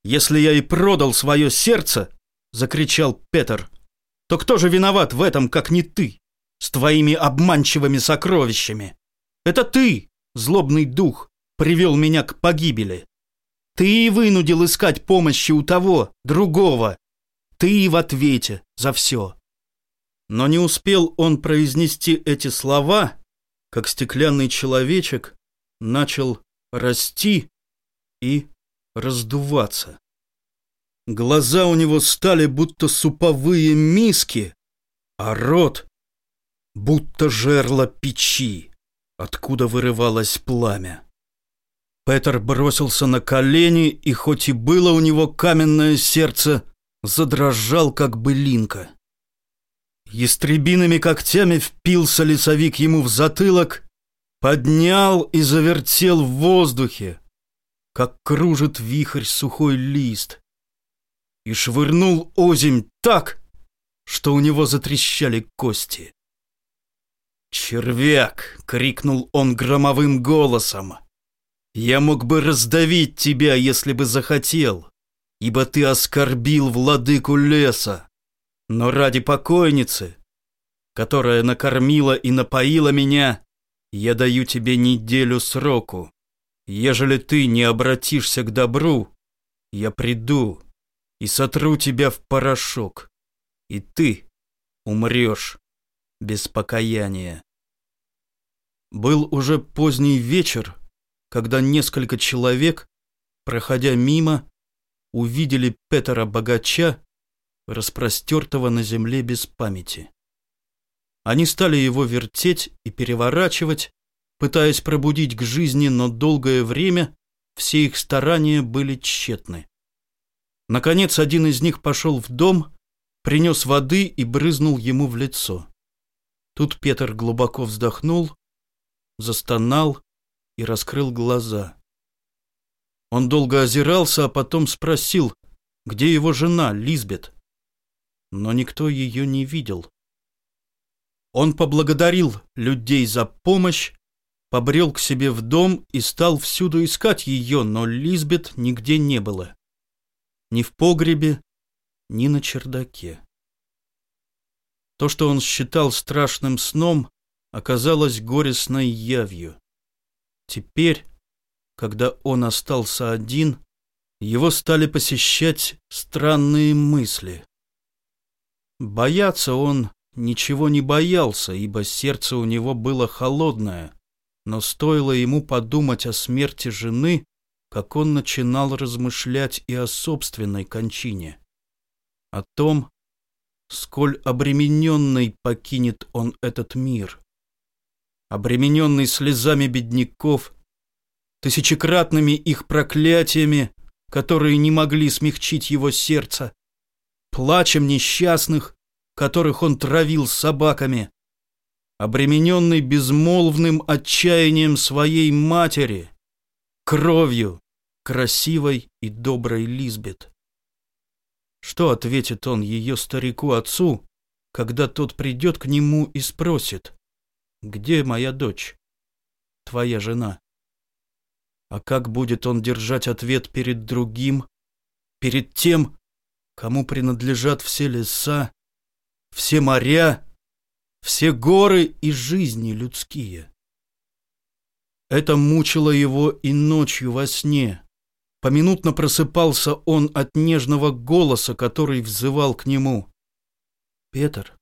«Если я и продал свое сердце!» — закричал Петр то кто же виноват в этом, как не ты, с твоими обманчивыми сокровищами? Это ты, злобный дух, привел меня к погибели. Ты и вынудил искать помощи у того, другого. Ты и в ответе за все. Но не успел он произнести эти слова, как стеклянный человечек начал расти и раздуваться. Глаза у него стали будто суповые миски, а рот будто жерло печи, откуда вырывалось пламя. Петр бросился на колени, и хоть и было у него каменное сердце, задрожал, как былинка. Ястребиными когтями впился лесовик ему в затылок, поднял и завертел в воздухе, как кружит вихрь сухой лист и швырнул озимь так, что у него затрещали кости. «Червяк!» — крикнул он громовым голосом. «Я мог бы раздавить тебя, если бы захотел, ибо ты оскорбил владыку леса. Но ради покойницы, которая накормила и напоила меня, я даю тебе неделю сроку. Ежели ты не обратишься к добру, я приду и сотру тебя в порошок, и ты умрешь без покаяния. Был уже поздний вечер, когда несколько человек, проходя мимо, увидели Петера Богача, распростертого на земле без памяти. Они стали его вертеть и переворачивать, пытаясь пробудить к жизни, но долгое время все их старания были тщетны. Наконец один из них пошел в дом, принес воды и брызнул ему в лицо. Тут Петр глубоко вздохнул, застонал и раскрыл глаза. Он долго озирался, а потом спросил, где его жена, Лизбет. Но никто ее не видел. Он поблагодарил людей за помощь, побрел к себе в дом и стал всюду искать ее, но Лизбет нигде не было. Ни в погребе, ни на чердаке. То, что он считал страшным сном, оказалось горестной явью. Теперь, когда он остался один, его стали посещать странные мысли. Бояться он ничего не боялся, ибо сердце у него было холодное, но стоило ему подумать о смерти жены, как он начинал размышлять и о собственной кончине, о том, сколь обремененный покинет он этот мир, обремененный слезами бедняков, тысячекратными их проклятиями, которые не могли смягчить его сердце, плачем несчастных, которых он травил собаками, обремененный безмолвным отчаянием своей матери, кровью красивой и доброй Лизбет. Что ответит он ее старику-отцу, когда тот придет к нему и спросит, «Где моя дочь, твоя жена?» А как будет он держать ответ перед другим, перед тем, кому принадлежат все леса, все моря, все горы и жизни людские. Это мучило его и ночью во сне. Поминутно просыпался он от нежного голоса, который взывал к нему. «Петр,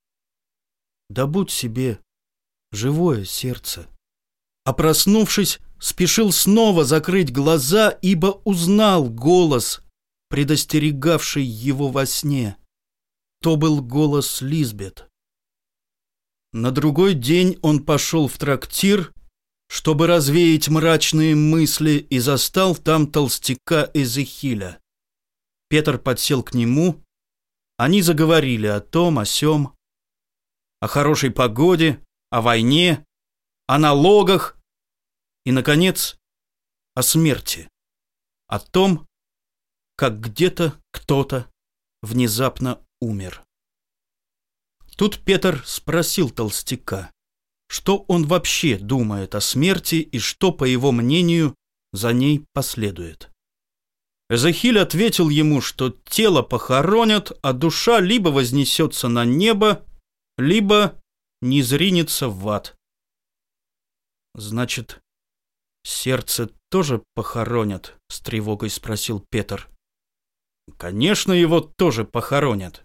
добудь себе живое сердце». А проснувшись, спешил снова закрыть глаза, ибо узнал голос, предостерегавший его во сне. То был голос Лизбет. На другой день он пошел в трактир, чтобы развеять мрачные мысли, и застал там толстяка Эзехиля. Петр подсел к нему, они заговорили о том, о сём, о хорошей погоде, о войне, о налогах и, наконец, о смерти, о том, как где-то кто-то внезапно умер. Тут Петр спросил толстяка, что он вообще думает о смерти и что, по его мнению, за ней последует. Эзехиль ответил ему, что тело похоронят, а душа либо вознесется на небо, либо не зринется в ад. «Значит, сердце тоже похоронят?» — с тревогой спросил Петр. «Конечно, его тоже похоронят.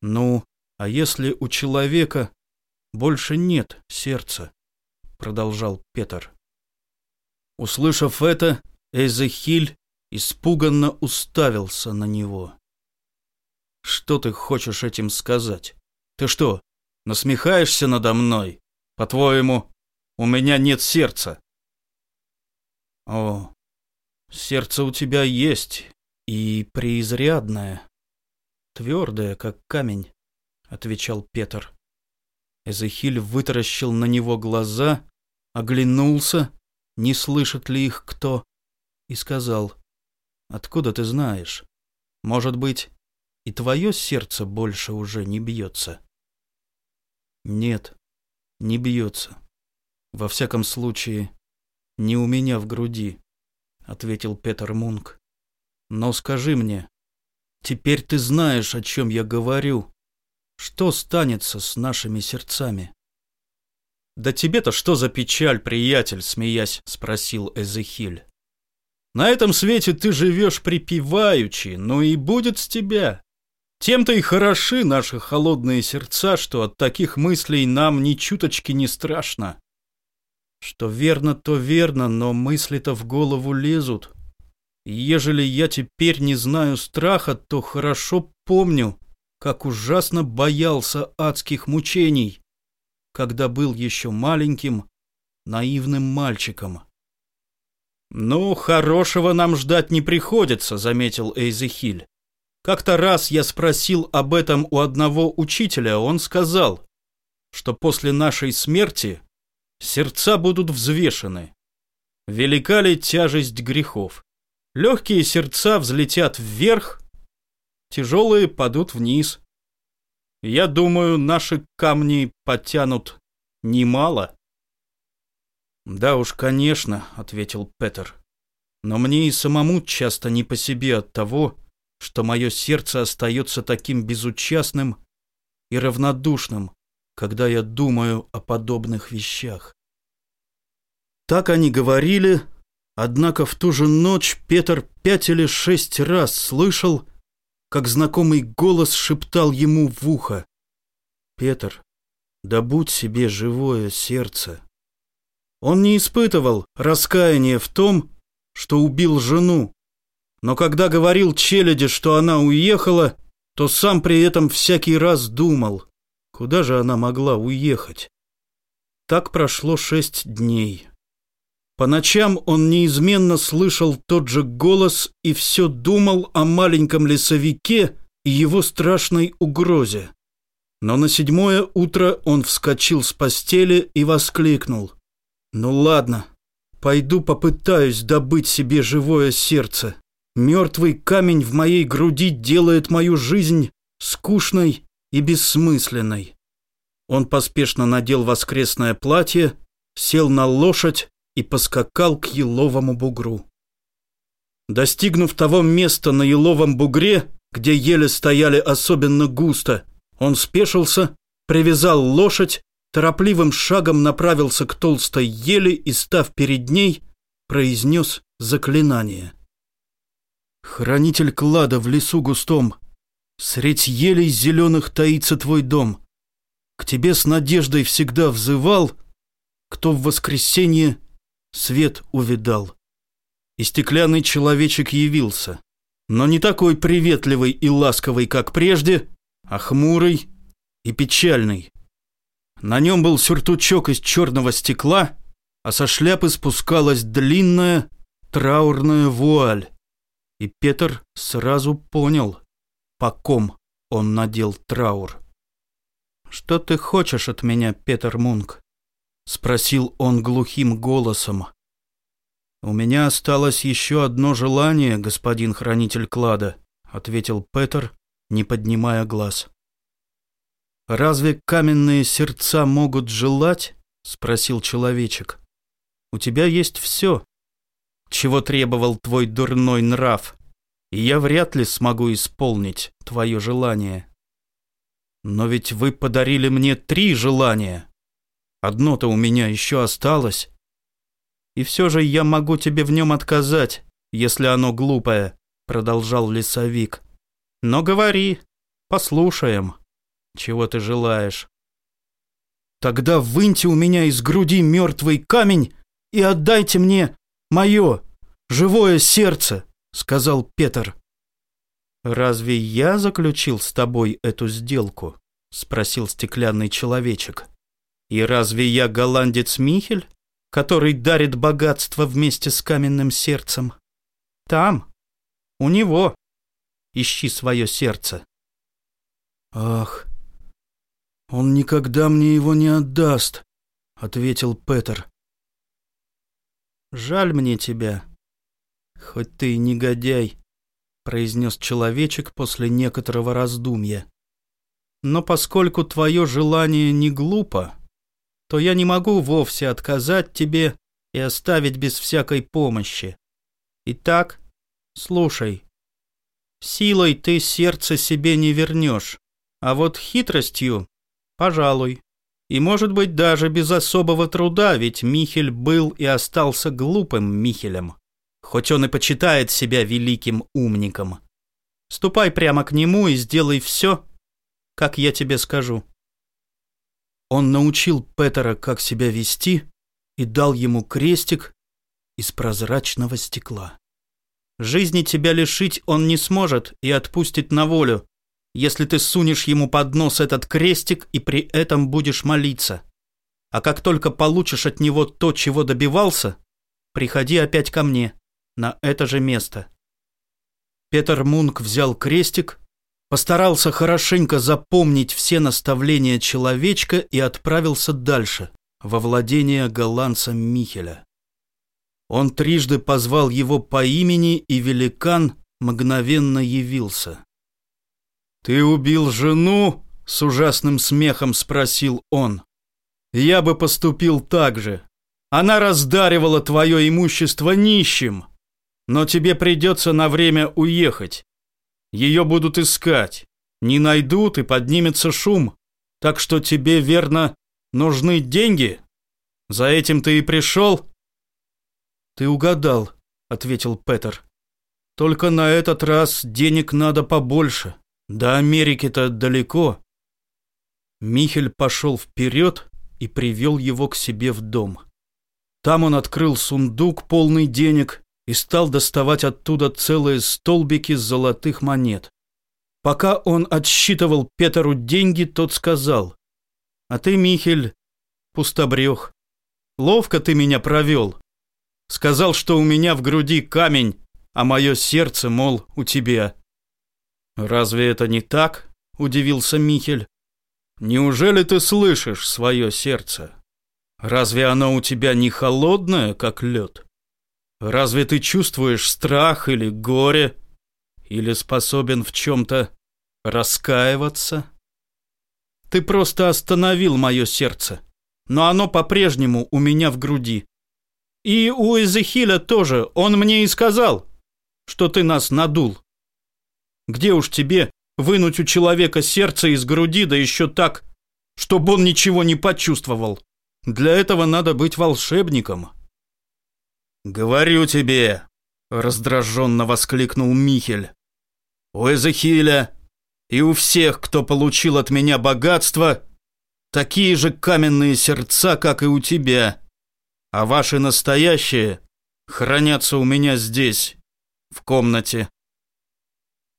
«Ну, а если у человека больше нет сердца?» — продолжал Петр. Услышав это, Эзехиль испуганно уставился на него. «Что ты хочешь этим сказать? Ты что, насмехаешься надо мной? По-твоему, у меня нет сердца?» «О, сердце у тебя есть, и преизрядное», твердая, как камень», — отвечал Петр. Эзехиль вытаращил на него глаза, оглянулся, не слышит ли их кто, и сказал, «Откуда ты знаешь? Может быть, и твое сердце больше уже не бьется?» «Нет, не бьется. Во всяком случае, не у меня в груди, ответил Петер Мунк. Но скажи мне, теперь ты знаешь, о чем я говорю. Что станется с нашими сердцами? Да тебе-то что за печаль, приятель, смеясь, спросил Эзехиль. На этом свете ты живешь припеваючи, но и будет с тебя. Тем-то и хороши наши холодные сердца, что от таких мыслей нам ни чуточки не страшно. Что верно, то верно, но мысли-то в голову лезут. Ежели я теперь не знаю страха, то хорошо помню, как ужасно боялся адских мучений, когда был еще маленьким, наивным мальчиком. «Ну, хорошего нам ждать не приходится», — заметил Эйзехиль. Как-то раз я спросил об этом у одного учителя, он сказал, что после нашей смерти сердца будут взвешены. Велика ли тяжесть грехов? Легкие сердца взлетят вверх, тяжелые падут вниз. Я думаю, наши камни потянут немало. «Да уж, конечно», — ответил Петер. «Но мне и самому часто не по себе от того, что мое сердце остается таким безучастным и равнодушным, когда я думаю о подобных вещах. Так они говорили, однако в ту же ночь Петр пять или шесть раз слышал, как знакомый голос шептал ему в ухо. «Петр, добудь себе живое сердце». Он не испытывал раскаяния в том, что убил жену, но когда говорил Челяде, что она уехала, то сам при этом всякий раз думал, куда же она могла уехать. Так прошло шесть дней. По ночам он неизменно слышал тот же голос и все думал о маленьком лесовике и его страшной угрозе. Но на седьмое утро он вскочил с постели и воскликнул. «Ну ладно, пойду попытаюсь добыть себе живое сердце». Мертвый камень в моей груди делает мою жизнь скучной и бессмысленной. Он поспешно надел воскресное платье, сел на лошадь и поскакал к еловому бугру. Достигнув того места на еловом бугре, где ели стояли особенно густо, он спешился, привязал лошадь, торопливым шагом направился к толстой ели и, став перед ней, произнес заклинание. Хранитель клада в лесу густом, Средь елей зеленых таится твой дом. К тебе с надеждой всегда взывал, Кто в воскресенье свет увидал. И стеклянный человечек явился, Но не такой приветливый и ласковый, как прежде, А хмурый и печальный. На нем был сюртучок из черного стекла, А со шляпы спускалась длинная траурная вуаль. И Петр сразу понял, по ком он надел траур. «Что ты хочешь от меня, Петер Мунк?» — спросил он глухим голосом. «У меня осталось еще одно желание, господин хранитель клада», — ответил Петер, не поднимая глаз. «Разве каменные сердца могут желать?» — спросил человечек. «У тебя есть все, чего требовал твой дурной нрав, и я вряд ли смогу исполнить твое желание. Но ведь вы подарили мне три желания. Одно-то у меня еще осталось. И все же я могу тебе в нем отказать, если оно глупое, продолжал лесовик. Но говори, послушаем, чего ты желаешь. Тогда выньте у меня из груди мертвый камень и отдайте мне мое живое сердце, сказал Петр. «Разве я заключил с тобой эту сделку?» — спросил стеклянный человечек. «И разве я голландец Михель, который дарит богатство вместе с каменным сердцем? Там, у него, ищи свое сердце». «Ах, он никогда мне его не отдаст», — ответил Петр. «Жаль мне тебя», «Хоть ты и негодяй», — произнес человечек после некоторого раздумья. «Но поскольку твое желание не глупо, то я не могу вовсе отказать тебе и оставить без всякой помощи. Итак, слушай. Силой ты сердце себе не вернешь, а вот хитростью, пожалуй. И, может быть, даже без особого труда, ведь Михель был и остался глупым Михелем, хоть он и почитает себя великим умником. Ступай прямо к нему и сделай все, как я тебе скажу. Он научил Петера, как себя вести, и дал ему крестик из прозрачного стекла. Жизни тебя лишить он не сможет и отпустит на волю, если ты сунешь ему под нос этот крестик и при этом будешь молиться. А как только получишь от него то, чего добивался, приходи опять ко мне, на это же место. Петер Мунк взял крестик, постарался хорошенько запомнить все наставления человечка и отправился дальше, во владение голландца Михеля. Он трижды позвал его по имени, и великан мгновенно явился. «Ты убил жену?» — с ужасным смехом спросил он. «Я бы поступил так же. Она раздаривала твое имущество нищим. Но тебе придется на время уехать. Ее будут искать. Не найдут, и поднимется шум. Так что тебе, верно, нужны деньги? За этим ты и пришел?» «Ты угадал», — ответил Петер. «Только на этот раз денег надо побольше». До Америки-то далеко. Михель пошел вперед и привел его к себе в дом. Там он открыл сундук, полный денег, и стал доставать оттуда целые столбики золотых монет. Пока он отсчитывал Петеру деньги, тот сказал, «А ты, Михель, пустобрех, ловко ты меня провел. Сказал, что у меня в груди камень, а мое сердце, мол, у тебя». «Разве это не так?» – удивился Михель. «Неужели ты слышишь свое сердце? Разве оно у тебя не холодное, как лед? Разве ты чувствуешь страх или горе? Или способен в чем-то раскаиваться? Ты просто остановил мое сердце, но оно по-прежнему у меня в груди. И у Эзехиля тоже, он мне и сказал, что ты нас надул. Где уж тебе вынуть у человека сердце из груди, да еще так, чтобы он ничего не почувствовал? Для этого надо быть волшебником. «Говорю тебе!» — раздраженно воскликнул Михель. «У Эзехиля и у всех, кто получил от меня богатство, такие же каменные сердца, как и у тебя, а ваши настоящие хранятся у меня здесь, в комнате».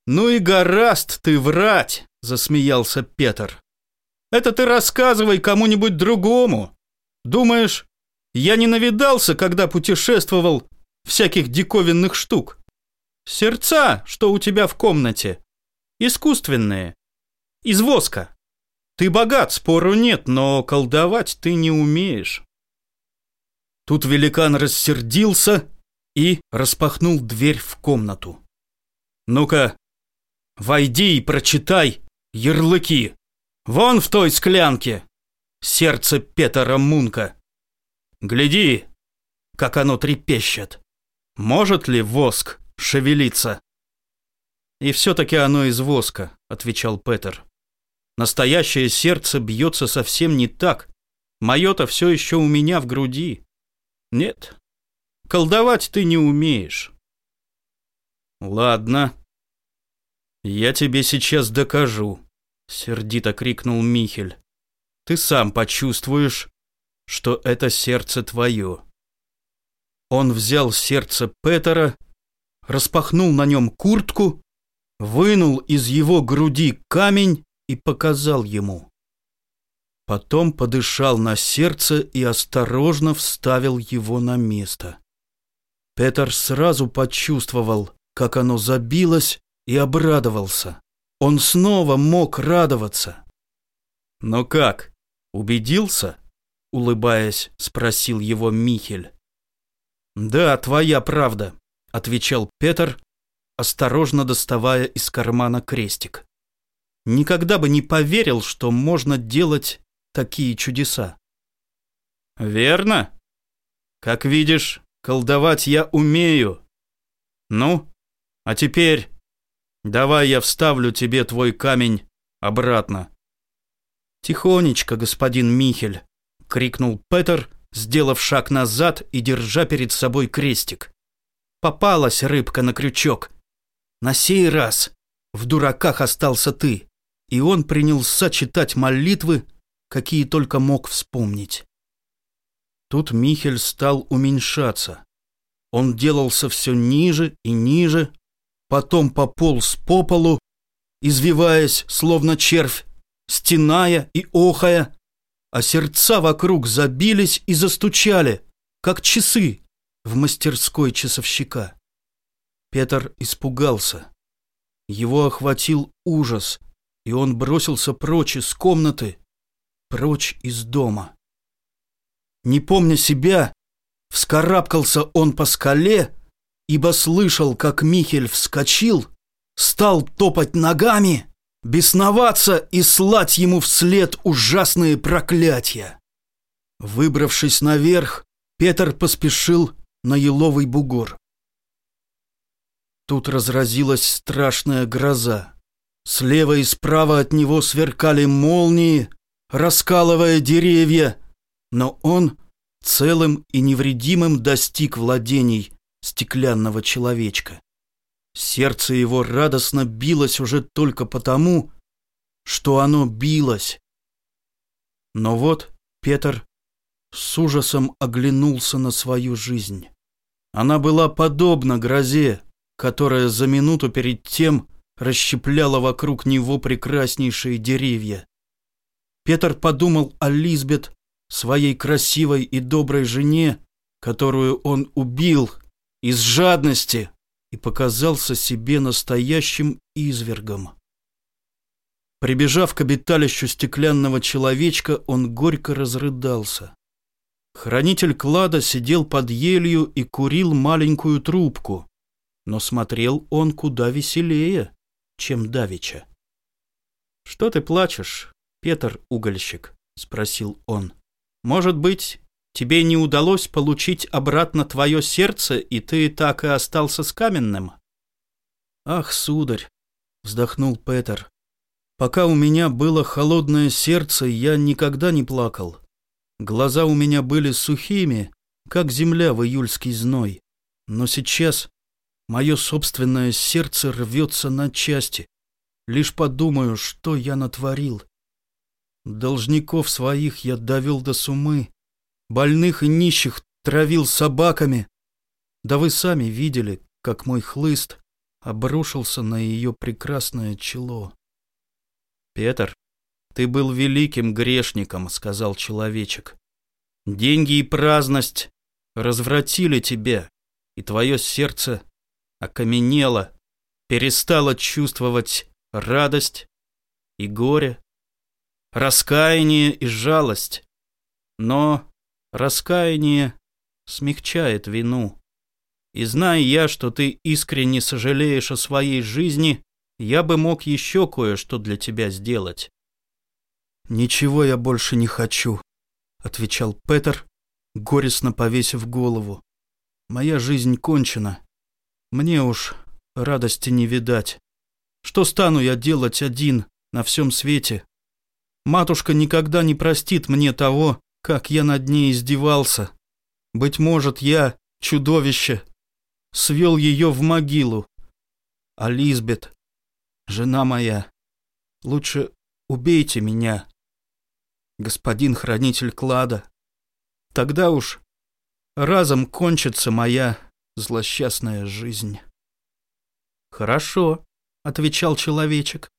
«Ну и гораст ты врать!» — засмеялся Петр. «Это ты рассказывай кому-нибудь другому. Думаешь, я не навидался, когда путешествовал всяких диковинных штук? Сердца, что у тебя в комнате, искусственные, из воска. Ты богат, спору нет, но колдовать ты не умеешь». Тут великан рассердился и распахнул дверь в комнату. «Ну-ка, Войди и прочитай ярлыки. Вон в той склянке. Сердце Петера Мунка. Гляди, как оно трепещет. Может ли воск шевелиться? И все-таки оно из воска, отвечал Петер. Настоящее сердце бьется совсем не так. Мое-то все еще у меня в груди. Нет, колдовать ты не умеешь. Ладно, «Я тебе сейчас докажу», — сердито крикнул Михель. «Ты сам почувствуешь, что это сердце твое». Он взял сердце Петера, распахнул на нем куртку, вынул из его груди камень и показал ему. Потом подышал на сердце и осторожно вставил его на место. Петер сразу почувствовал, как оно забилось, и обрадовался. Он снова мог радоваться. «Но как? Убедился?» — улыбаясь, спросил его Михель. «Да, твоя правда», — отвечал Петр, осторожно доставая из кармана крестик. «Никогда бы не поверил, что можно делать такие чудеса». Верно? Как видишь, колдовать я умею. Ну, а теперь давай я вставлю тебе твой камень обратно. Тихонечко, господин Михель, крикнул Петер, сделав шаг назад и держа перед собой крестик. Попалась рыбка на крючок. На сей раз в дураках остался ты, и он принялся читать молитвы, какие только мог вспомнить. Тут Михель стал уменьшаться. Он делался все ниже и ниже, потом пополз по полу, извиваясь, словно червь, стеная и охая, а сердца вокруг забились и застучали, как часы в мастерской часовщика. Петр испугался. Его охватил ужас, и он бросился прочь из комнаты, прочь из дома. Не помня себя, вскарабкался он по скале, ибо слышал, как Михель вскочил, стал топать ногами, бесноваться и слать ему вслед ужасные проклятия. Выбравшись наверх, Петр поспешил на еловый бугор. Тут разразилась страшная гроза. Слева и справа от него сверкали молнии, раскалывая деревья, но он целым и невредимым достиг владений стеклянного человечка. Сердце его радостно билось уже только потому, что оно билось. Но вот Петр с ужасом оглянулся на свою жизнь. Она была подобна грозе, которая за минуту перед тем расщепляла вокруг него прекраснейшие деревья. Петр подумал о Лизбет, своей красивой и доброй жене, которую он убил из жадности и показался себе настоящим извергом. Прибежав к обиталищу стеклянного человечка, он горько разрыдался. Хранитель клада сидел под елью и курил маленькую трубку, но смотрел он куда веселее, чем давеча. «Что ты плачешь, Петр Угольщик?» — спросил он. «Может быть, тебе не удалось получить обратно твое сердце, и ты так и остался с каменным?» «Ах, сударь!» — вздохнул Петр. «Пока у меня было холодное сердце, я никогда не плакал. Глаза у меня были сухими, как земля в июльский зной. Но сейчас мое собственное сердце рвется на части. Лишь подумаю, что я натворил. Должников своих я довел до сумы, больных и нищих травил собаками. Да вы сами видели, как мой хлыст обрушился на ее прекрасное чело. «Петр, ты был великим грешником», — сказал человечек. «Деньги и праздность развратили тебя, и твое сердце окаменело, перестало чувствовать радость и горе, раскаяние и жалость. Но раскаяние смягчает вину. И зная я, что ты искренне сожалеешь о своей жизни, я бы мог еще кое-что для тебя сделать. «Ничего я больше не хочу», — отвечал Петер, горестно повесив голову. «Моя жизнь кончена. Мне уж радости не видать. Что стану я делать один на всем свете, Матушка никогда не простит мне того, как я над ней издевался. Быть может, я, чудовище, свел ее в могилу. А Лизбет, жена моя, лучше убейте меня, господин хранитель клада. Тогда уж разом кончится моя злосчастная жизнь. «Хорошо», — отвечал человечек.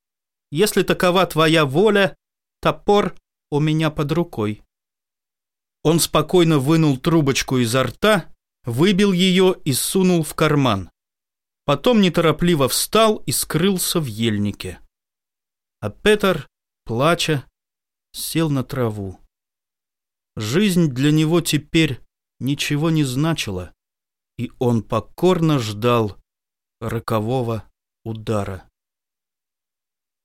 «Если такова твоя воля, Топор у меня под рукой. Он спокойно вынул трубочку изо рта, выбил ее и сунул в карман. Потом неторопливо встал и скрылся в ельнике. А Петер, плача, сел на траву. Жизнь для него теперь ничего не значила, и он покорно ждал рокового удара.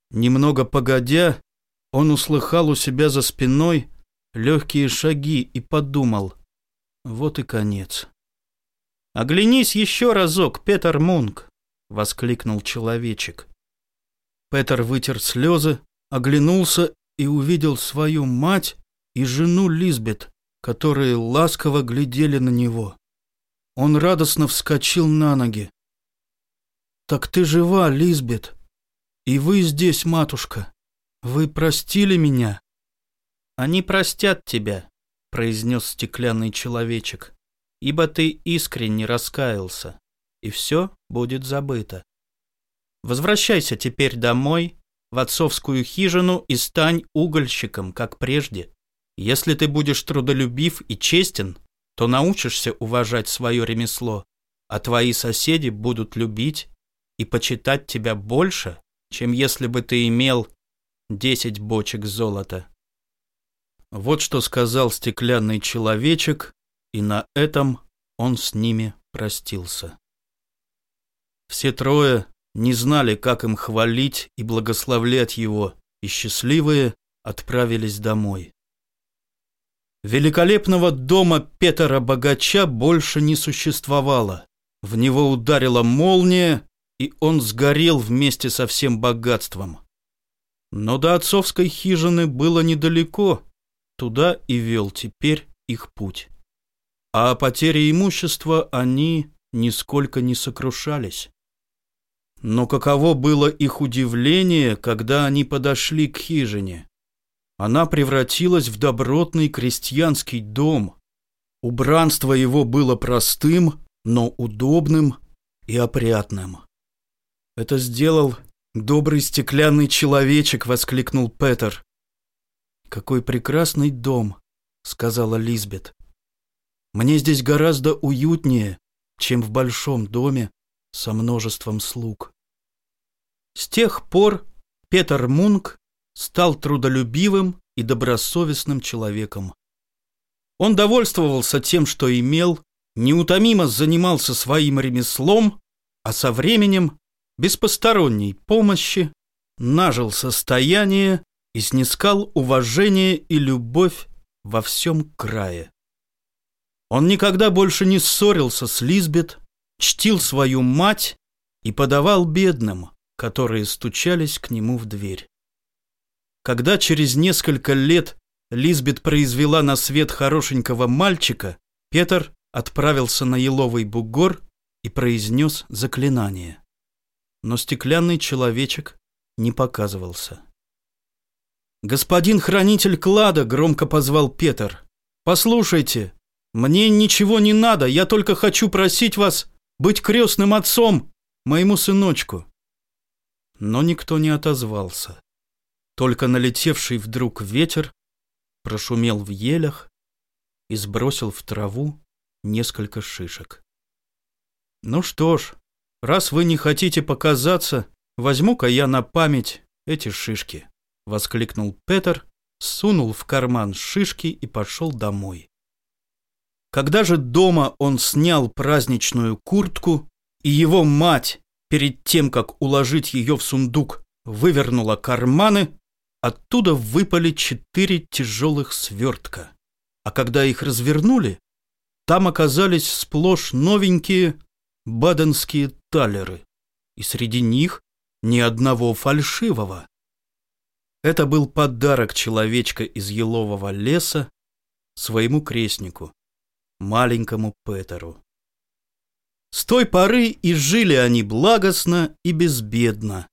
Немного погодя, он услыхал у себя за спиной легкие шаги и подумал, вот и конец. «Оглянись еще разок, Петер Мунк!» — воскликнул человечек. Петер вытер слезы, оглянулся и увидел свою мать и жену Лизбет, которые ласково глядели на него. Он радостно вскочил на ноги. «Так ты жива, Лизбет, и вы здесь, матушка. Вы простили меня?» «Они простят тебя», — произнес стеклянный человечек ибо ты искренне раскаялся, и все будет забыто. Возвращайся теперь домой, в отцовскую хижину и стань угольщиком, как прежде. Если ты будешь трудолюбив и честен, то научишься уважать свое ремесло, а твои соседи будут любить и почитать тебя больше, чем если бы ты имел десять бочек золота. Вот что сказал стеклянный человечек, и на этом он с ними простился. Все трое не знали, как им хвалить и благословлять его, и счастливые отправились домой. Великолепного дома Петра Богача больше не существовало. В него ударила молния, и он сгорел вместе со всем богатством. Но до отцовской хижины было недалеко, туда и вел теперь их путь а о потере имущества они нисколько не сокрушались. Но каково было их удивление, когда они подошли к хижине. Она превратилась в добротный крестьянский дом. Убранство его было простым, но удобным и опрятным. «Это сделал добрый стеклянный человечек», — воскликнул Петер. «Какой прекрасный дом», — сказала Лизбет. Мне здесь гораздо уютнее, чем в большом доме со множеством слуг. С тех пор Петер Мунк стал трудолюбивым и добросовестным человеком. Он довольствовался тем, что имел, неутомимо занимался своим ремеслом, а со временем, без посторонней помощи, нажил состояние и снискал уважение и любовь во всем крае. Он никогда больше не ссорился с Лизбет, чтил свою мать и подавал бедным, которые стучались к нему в дверь. Когда через несколько лет Лизбет произвела на свет хорошенького мальчика, Петр отправился на еловый бугор и произнес заклинание. Но стеклянный человечек не показывался. «Господин хранитель клада!» — громко позвал Петр. «Послушайте, мне ничего не надо, я только хочу просить вас быть крестным отцом моему сыночку. Но никто не отозвался. Только налетевший вдруг ветер прошумел в елях и сбросил в траву несколько шишек. Ну что ж, раз вы не хотите показаться, возьму-ка я на память эти шишки, воскликнул Петер, сунул в карман шишки и пошел домой. Когда же дома он снял праздничную куртку, и его мать, перед тем, как уложить ее в сундук, вывернула карманы, оттуда выпали четыре тяжелых свертка. А когда их развернули, там оказались сплошь новенькие баденские талеры, и среди них ни одного фальшивого. Это был подарок человечка из елового леса своему крестнику, маленькому Петеру. С той поры и жили они благостно и безбедно.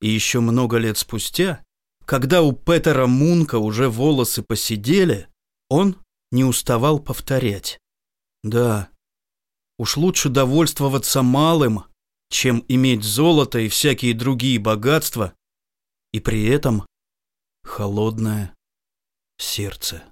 И еще много лет спустя, когда у Петера Мунка уже волосы посидели, он не уставал повторять. Да, уж лучше довольствоваться малым, чем иметь золото и всякие другие богатства, и при этом холодное сердце.